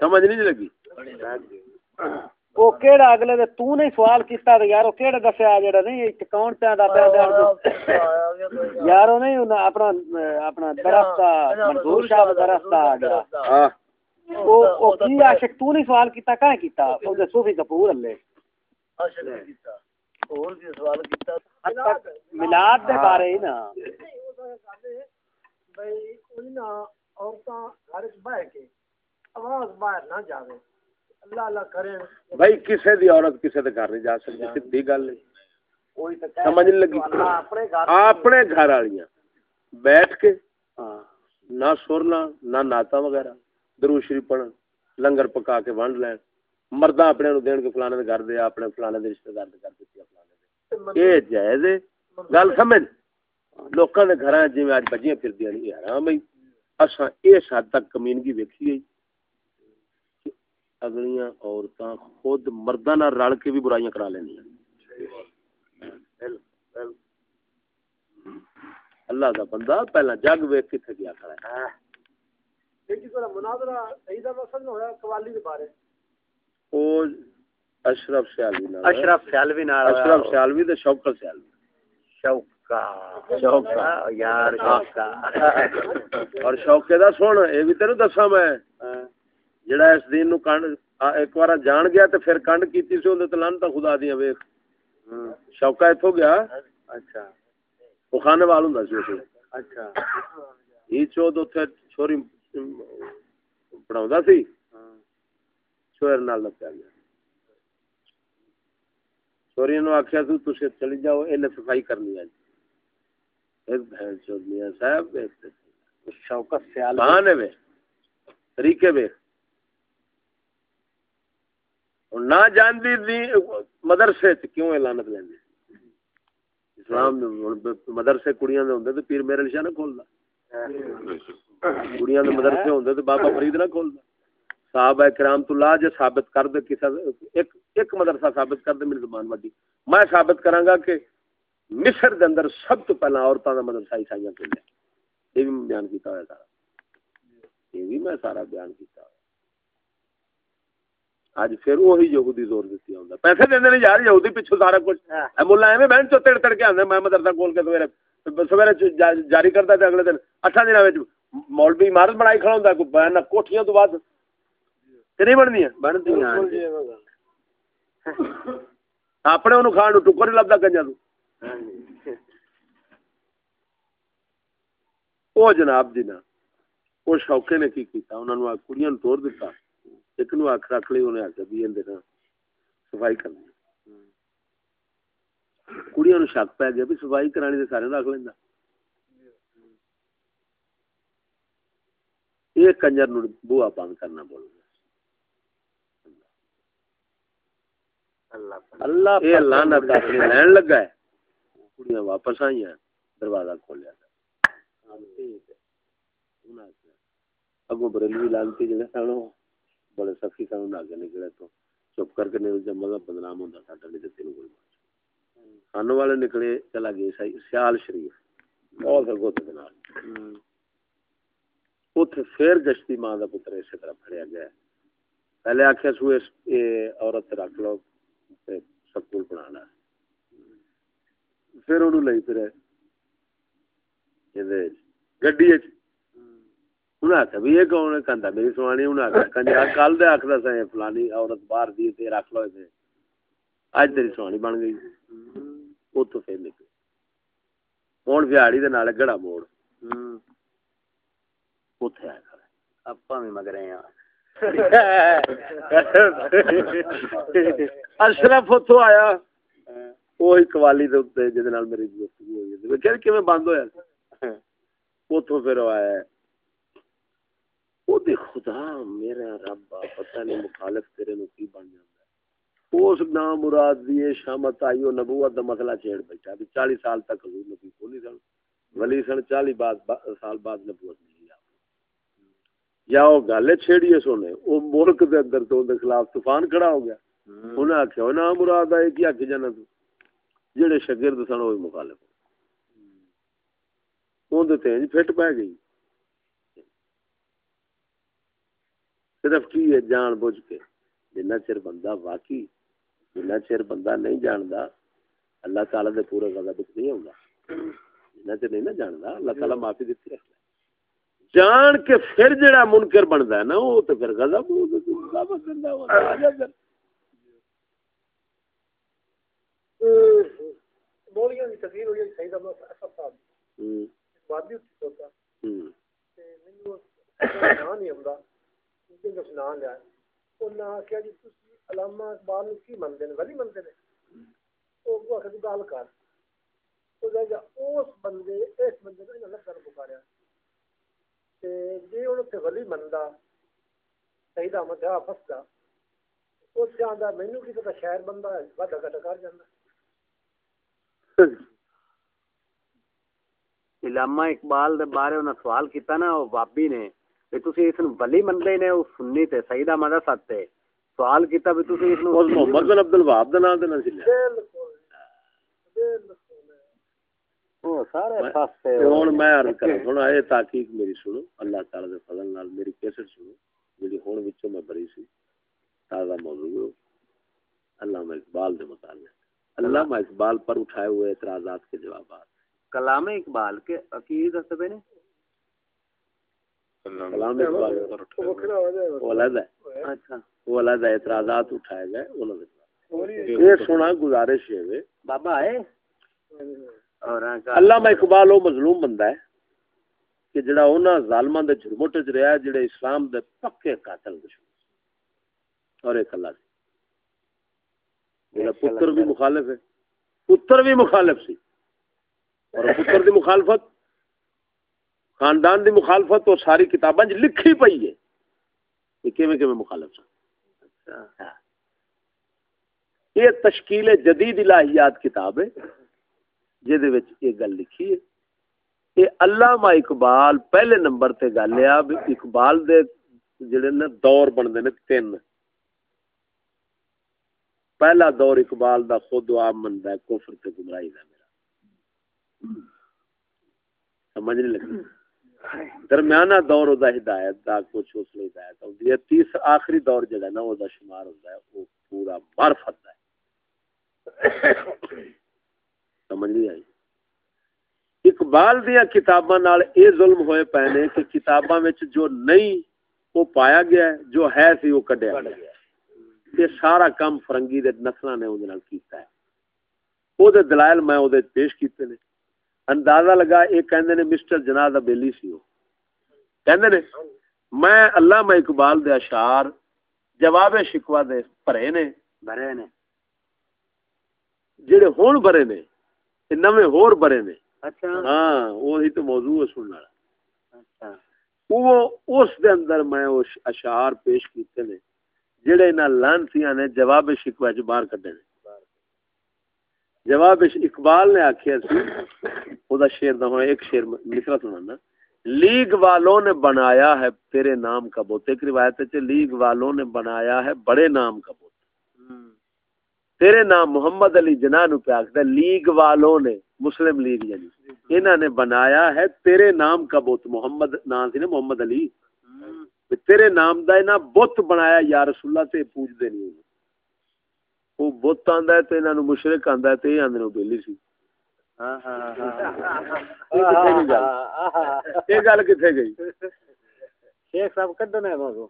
سمجھ نہیں لگی؟ او کیڑا اگلے دے تو نہیں سوال کیتا تے یار او کیڑا دسیا جڑا نہیں ایک کون پیا دا پیا دے یار او نہیں انہاں اپنا اپنا درخت منظور صاحب دا درخت آ گیا ہاں او او کی عاشق تو نہیں سوال کیتا کہاں کیتا او دے صوفی کپور اللہ میلاد دے بارے ہی نا بھائی کوئی نہ عورتاں گھر وچ بیٹھ کے آواز باہر نہ جاوے بھائی کسے دی عورت کسے دے گھر نہیں جا سکتی سیدھی گل ہے۔ سمجھ لگی۔ اپنے گھر والیاں بیٹھ کے نہ سرنا نہ ناتا وغیرہ درو شریف پڑھن لنگر پکا کے ونڈ لین۔ مرداں اپنے نو دین کے فلانے دے گھر دے اپنے فلانے دے رشتہ دار دے گھر دتی فلانے دے۔ اے جائز ہے۔ گل سمجھ؟ لوکاں دے گھراں جویں اج بجیاں پھردیاں نہیں حرام ہے۔ اساں اس حد تک کمینگی ویکھی ہے۔ اگلیاں عورتاں خود مرداں نال رل کے بھی برائیاں کرا لیندیاں اللہ دا بندہ پہلا جگ ویکھ کتے گیا کھڑا ہے۔ ایک جس مناظرہ صحیح دا مسئلہ ہویا قوالی دے بارے۔ او اشرف سیالوی نال۔ اشرف سیالوی نال۔ اشرف سیالوی تے شوکت سیالوی۔ شوکا شوکا یار شوکا۔ اور شوکے دا سن اے بھی تینوں دساں میں۔ جڑا اس دین نو کنڈ ایک بار جان گیا تے پھر کنڈ کیتی سی اوندا تے لعنت خدا دیاں ویکھ شوکا ایتھوں گیا۔ اچھا۔ او خانے وال ہوندا سی اچھا۔ ای چود اوتھے چھوری پڑھاوندا سی۔ شوہر نال لپیا گیا۔ چھوری نو آکھیا تو تسے چلی جاؤ اینے صفائی کرنی ہے۔ ایک بہن چود میاں صاحب شوکت سیالوی بہانے وے طریقے اور نہ جاندی دی مدرسے چ کیوں اعلانت لیندی؟ اسلام مدرسے کڑیاں دے ہوندے تے پیر میرے شاہ نہ کھولدا۔ کڑیاں دے مدرسے ہوندے تے بابا فرید نہ کھولدا۔ صحابہ کرام تو لا جے ثابت کر دے، کسا ایک ایک مدرسہ ثابت کر دے، میری زبان وڈی۔ میں ثابت کراں گا کہ مصر دے اندر سب تو پہلا عورتاں دا مدرسہ عیسائیاں کھولیا یہ بھی بیان کیتا ہوا سارا۔ یہ بھی میں سارا بیان کیتا۔ ہوا اج پھر وہی یہودی زور دیتی ہوندا پیسے دیندے نے یار یہودی پیچھے سارا کچھ مولا ایویں بہن چو تڑ تڑ کے آندے میں مدرسہ کھول کے سویرے سویرے جاری کردا تے اگلے دن اٹھاں دناں وچ مولوی عمارت بنائی کھڑا ہوندا کوئی بیان کوٹھیاں تو بعد تے نہیں بندیاں بنتیاں اپنے اونوں کھان ٹکر نہیں لبدا کنجا تو او جناب جی نا او شوکے نے کی کیتا انہاں نو کڑیاں توڑ دتا ایک نو اکھ رکھ لئی انہیں آخیا بھی اندر صفائی کرنی۔ کڑیاں نو شک پی گیا بھی صفائی کرانی تے سارے رکھ لینا یہ کنجر نو بوا بند کرنا بول گیا اللہ یہ لعنت اپنی لین لگا ہے۔ کڑیاں واپس آئیں دروازہ کھولیا۔ اگو بریلوی لانتی جڑے سن وہ بڑے سخی سن انہاں اگے نکلے تو چپ کر کے نہیں جب مذہب بدنام ہوندا ساڈا نہیں تے تینوں کوئی خانوں والے نکلے چلا گئے سیال شریف بہت اگو تے نال۔ اوتھے پھر گشتی ماں دا پتر اسی طرح پھڑیا گیا۔ پہلے آکھیا سو اس عورت رکھ لو تے سکول پڑھانا پھر انہوں لئی پھرے یہ گڈی انہیں آخیا بھی یہ کون ہے؟ میری سوانی انہیں آخیا کنجرا کل دے آخر سا فلانی عورت باہر دی تے رکھ لو تے اج تیری سوانی بن گئی۔ اتو پھر نکل ہوں بہاڑی دے نال گڑا موڑ۔ اتنے آیا آپ بھی مگر اشرف اتو آیا۔ وہی قوالی دے نال میری گفتگو ہوئی۔ کہ بند ہویا؟ اتو پھر آیا۔ او دے خدا میرا رب پتہ نہیں مخالف تیرے نو کی بن جاندا اس نام مراد دی شامت آئی او نبوت دا مسئلہ چھیڑ بیٹھا بھی 40 سال تک حضور نبی کو نہیں سن ولی سن 40 بعد سال بعد نبوت نہیں یا وہ گل چھیڑی سونے وہ ملک دے اندر تو دے خلاف طوفان کھڑا ہو گیا۔ انہیں آخیا نام مراد آئے کی آخی جانا تو جہے شگرد سن وہ مخالف تینج فٹ پی گئی۔ صرف کی ہے جان بوجھ کے؟ جنہ چر بندہ واقعی جنہ چر بندہ نہیں جانتا اللہ تعالی دے پورے غضب نہیں ہوگا جنہ چر نہیں نہ جانتا اللہ تعالی معافی دیتی رکھتا جان کے پھر جڑا منکر بنتا ہے نا وہ تو پھر غضب مولیاں دی تقریر ہوئی صحیح دا اسد صاحب بعد بھی ہوتا تے مینوں نام نہیں ہوندا کہ جو نام لیا انہاں کہیا جی تسی علامہ اقبال نو کی مندے نے؟ ولی مندے نے۔ او کو کہ گل کر۔ او جا اس بندے اس بندے نے اللہ کر پکاریا جی ہوں ولی منتا صحیح احمد آ فستا اس سے آدھا مینو کی پتا شہر بندہ ہے واڈا گڈا کر جانا علامہ اقبال دے بارے انہاں سوال کیتا نا، او بابی نے سوال کیتا بھی تسی اس نو محمد بن عبد دا نام تے نہ سی بالکل بالکل ہوں میں عرض کرا سونا یہ تحقیق میری سنو اللہ تعالی دے فضل نال میری کیسٹ سنو ہوں وچوں میں بری سی تازہ موضوع علامہ اقبال دے متعلق علامہ اقبال پر اٹھائے ہوئے اعتراضات کے جوابات کلام اقبال کے عقید دستے نے کلام اقبال وہ علیحدہ ہے اچھا وہ علیحدہ اعتراضات اٹھائے گئے انہوں نے یہ سنا گزارش ہے بابا ہے؟ علامہ اقبال وہ مظلوم بندہ ہے کہ جڑا انہاں ظالماں دے جھرمٹ وچ رہیا جڑے اسلام دے پکے قاتل دشمن اور ایک اللہ جڑا پتر بھی مخالف ہے۔ پتر بھی مخالف سی۔ اور پتر دی مخالفت خاندان دی مخالفت اور ساری کتاباں وچ لکھی پئی ہے کیویں کیویں مخالف سن اچھا۔ یہ تشکیل جدید الہیات کتاب ہے جہد یہ گل لکھی ہے۔ کہ علامہ اقبال پہلے نمبر تے گل ہے اقبال دے جڑے نا دور بنتے نے تین۔ پہلا دور اقبال دا خود آپ منتا ہے کفر تے گمراہی دا میرا۔ سمجھ نہیں لگی۔ درمیانہ دور دا ہدایت دا کچھ اس لیے ہدایت ہوتی ہے، تیس آخری دور جڑا نا وہ شمار ہوتا ہے وہ پورا معرفت ہے۔ سمجھ نہیں آئی؟ اقبال دیا کتاباں نال اے ظلم ہوئے پے نے کہ کتاباں وچ جو نہیں وہ پایا گیا ہے، جو ہے سی وہ کڈیا گیا یہ سارا کام فرنگی دے نسلاں نے اون نال کیتا ہے۔ او دے دلائل میں او دے پیش کیتے نے۔ اندازہ لگا اے کہندے نے مسٹر جناح دا بیلی سی او کہندے نے میں علامہ اقبال دے اشعار جواب شکوا دے بھرے نے۔ بھرے نے۔ جڑے ہون بھرے نے نویں ہور بڑے نے۔ اچھا۔ ہاں وہی تو موضوع ہے سننے والا۔ اچھا۔ وہ اس دے اندر میں وہ اشعار پیش کیتے نے جڑے انہاں لانتیاں نے جواب شکوہ چ باہر کڈے نے۔ جواب اقبال نے او دا شعر دا ہن ایک شعر مصرا سنانا لیگ والوں نے بنایا ہے تیرے نام کا بوت ایک روایت ہے لیگ والوں نے بنایا ہے بڑے نام کا بوت تیرے نام محمد علی جناح نو پہ آخر لیگ والوں نے مسلم لیگ یعنی۔ انہوں نے بنایا ہے تیرے نام کا بت محمد نام سی نا محمد علی۔ تیرے نام دا انہاں بت بنایا یا رسول اللہ تے پوج دے نہیں۔ وہ بت آندا ہے تے انہاں نو مشرک آندا ہے تے آندے نو بیلی سی۔ یہ گل؟ کتنے گئی؟ شیخ صاحب کڈنا ہے موضوع؟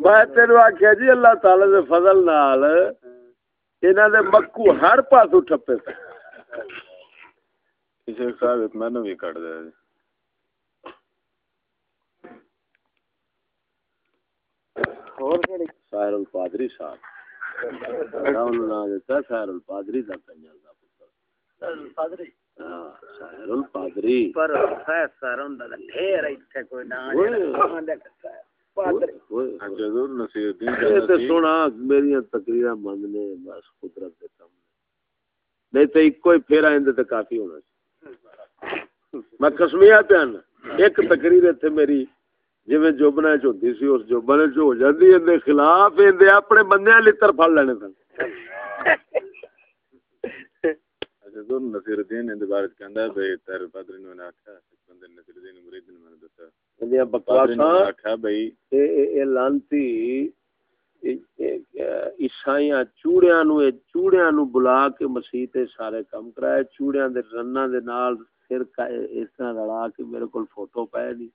میں آخیا جی اللہ تعالی دے فضل نال انہاں دے مکو ہر پاسوں ٹھپے پے۔ صاحب میں بھی کٹ دے۔ اور کیڑی؟ القادری صاحب۔ نے دا کنجر دا پتر ہاں پر سر ڈھیر ایتھے کوئی نہ سونا میری تقریرا مننے بس قدرت دے کم نے نہیں تے ایک ہی پھیرا اندے تے کافی ہونا۔ سی میں قسمیہ پیان ایک تقریر تے میری جویں جوبنا چ ہوندی سی اس جوبنا چ ہو جاندی اندے خلاف اندے اپنے بندیاں لتر پھڑ لینے سن۔ جدور نصیر الدین ان بارے کہندا ہے بھئی تیر پادری نے آکھیا ایک بندے نے نصیر الدین مرید نے میں دسیا اندیاں پادری نے بکواساں آکھیا بھئی اے اے اے لانتی عیسائیاں چوڑیاں نو اے چوڑیاں نو بلا کے مسیح تے سارے کم کرائے چوڑیاں دے رناں دے نال پھر اس طرح لڑا کے میرے کول فوٹو پائے دی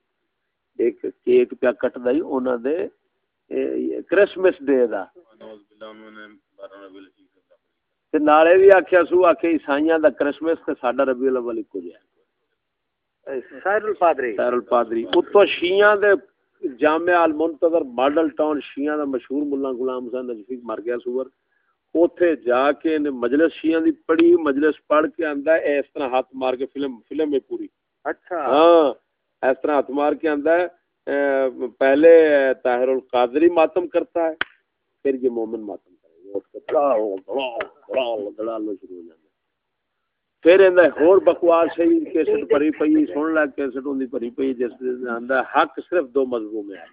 ایک کیک پیا کٹدا ہی انہاں دے کرسمس ڈے دا۔ ربی تے نالے آکھیا سو آکھے عیسائیاں دا کرسمس تے ساڈا ربیع الاول اکو جیا۔ سائر الپادری۔ خیر الپادری۔ اتو شیعہ دے جامعہ المنتظر ماڈل ٹاؤن شیعہ دا مشہور ملا غلام حسین نجفی مر گیا سور اوتھے جا کے نے مجلس شیعہ دی پڑھی مجلس پڑھ کے آندا اس طرح ہاتھ مار کے فلم فلم ہے پوری۔ اچھا۔ ہاں۔ اس طرح ہاتھ مار کے آندا ہے پہلے طاہر القادری ماتم کرتا ہے پھر یہ مومن ماتم کرے گا۔ اس کے دڑاؤ دڑاؤ دڑاؤ شروع ہو جاتا پھر ایندا ہور بکواس ہے کیسٹ بھری پئی سن لا کیسٹ ہوندی بھری پئی جس دے آندا حق صرف دو مذہبوں میں ہے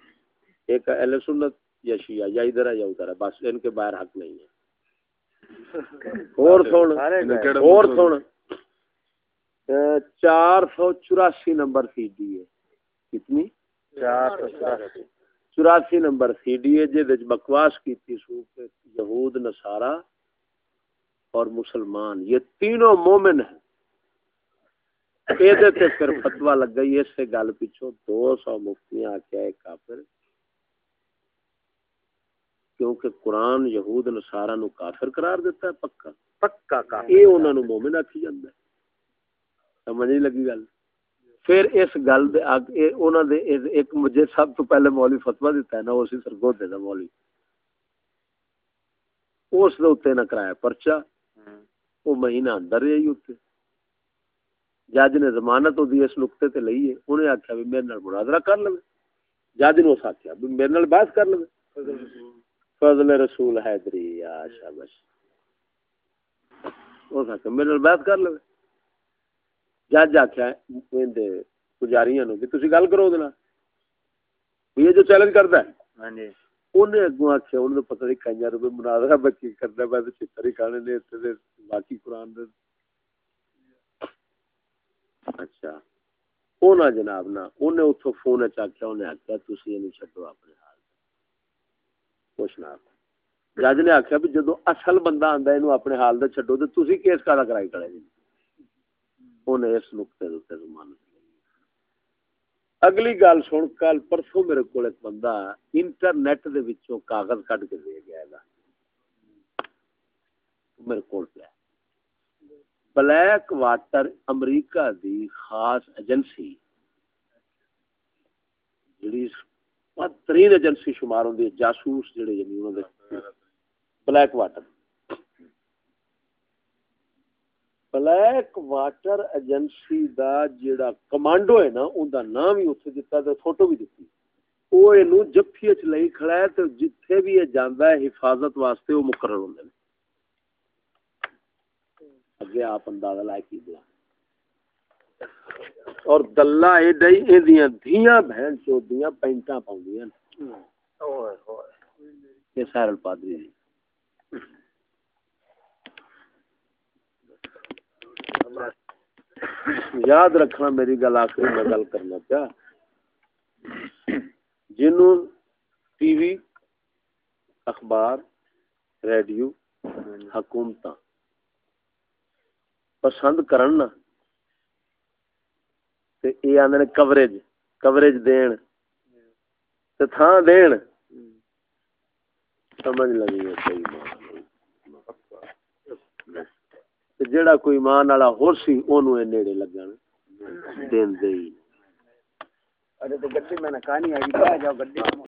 ایک اہل سنت یا شیعہ یا ادھر ہے یا ادھر ہے بس ان کے باہر حق نہیں ہے۔ اور سن اور سن۔ چار سو چوراسی نمبر سی ڈی ہے کتنی؟ چوراسی۔ نمبر سی ڈی ہے جہد بکواس کی سو کہ یہود نصارا اور مسلمان۔ یہ تینوں مومن ہیں۔ یہ پھر فتوا لگ گئی اس سے گل پیچھو دو سو مفتیاں آکیا ہے کافر۔ کیونکہ قرآن یہود نصارا نو کافر قرار دیتا ہے پکا۔ پکا کا یہ انہوں نے مومن آکھی جاندہ ہے۔ سمجھ نہیں لگی گل۔ پھر اس گل دے اگ انہاں دے ایک مجھے سب تو پہلے مولوی فتوا دیتا ہے نا اسی سرگودے دا مولوی۔ اس دے اوتے نہ کرایا پرچہ۔ وہ مہینہ اندر رہی اوتے۔ جج نے ضمانت دی اس نقطے تے لئی ہے۔ انہیں آکھیا بھی میرے نال مناظرہ کر لو جج نے اس آکھیا بھی میرے نال بحث کر لو فضل رسول حیدری، یا شابش۔ اس آکھیا میرے نال بحث کر لو جج آخیا پجاریاں نو کہ تسی گل کرو یہ جو چیلنج کردا ہے ہاں جی۔ انہیں اگوں آخیا انہوں نے پتہ نہیں کنجر روپے مناظرہ بچی کرنا میں تو چتر ہی کھانے نے اتنے دے باقی قرآن دے۔ اچھا۔ جناب انہیں فون اچ آخیا انہیں چھڈو اپنے حال تے کچھ نہ آکھو۔ جج نے آخیا بھی جدو اصل بندہ اینو اپنے حال تے چھڈو تے تسی کیس کادا کرائی کھڑے جی انہیں اس نقطے دے ضمانت اگلی گل سن، کل پرسوں میرے کول ایک بندہ انٹرنیٹ دے وچوں کاغذ کڈ کے دے گیا ہے۔ میرے کول پیا۔ بلیک واٹر امریکہ دی خاص ایجنسی، جڑی ترین ایجنسی شمار ہوندی ہے، جاسوس جڑے یعنی انہاں دے۔ Black water. Black water agency دا جڑا کمانڈو ہے نا اون دا نام ہی اتنے دتا تے فوٹو بھی دتی۔ او اینو جفی وچ لئی کھڑا ہے تے جتھے بھی یہ جاندا ہے حفاظت واسطے او مقرر ہوندے نے۔ اگے آپ اندازہ لائے کی دیا اور دلہ اے ڈئی اے دیاں دھیاں بہن چودیاں پینٹاں پاؤندیاں اوئے ہوئے۔ یہ سائر الپادری جی۔ یاد رکھنا میری گل آخری، میں گل کرنا پیا۔ جنوں ٹی وی، اخبار، ریڈیو حکومت پسند کرن نا، تے اے آندے نے کوریج کوریج دین۔ تے تھاں دین۔ سمجھ لگی ہے صحیح۔ تے جیڑا کوئی ایمان والا ہور سی اونوں اے نیڑے لگن۔ دین دے ہی۔ ارے تو گڈی میں نہ کہانی آئی۔ جاؤ گڈی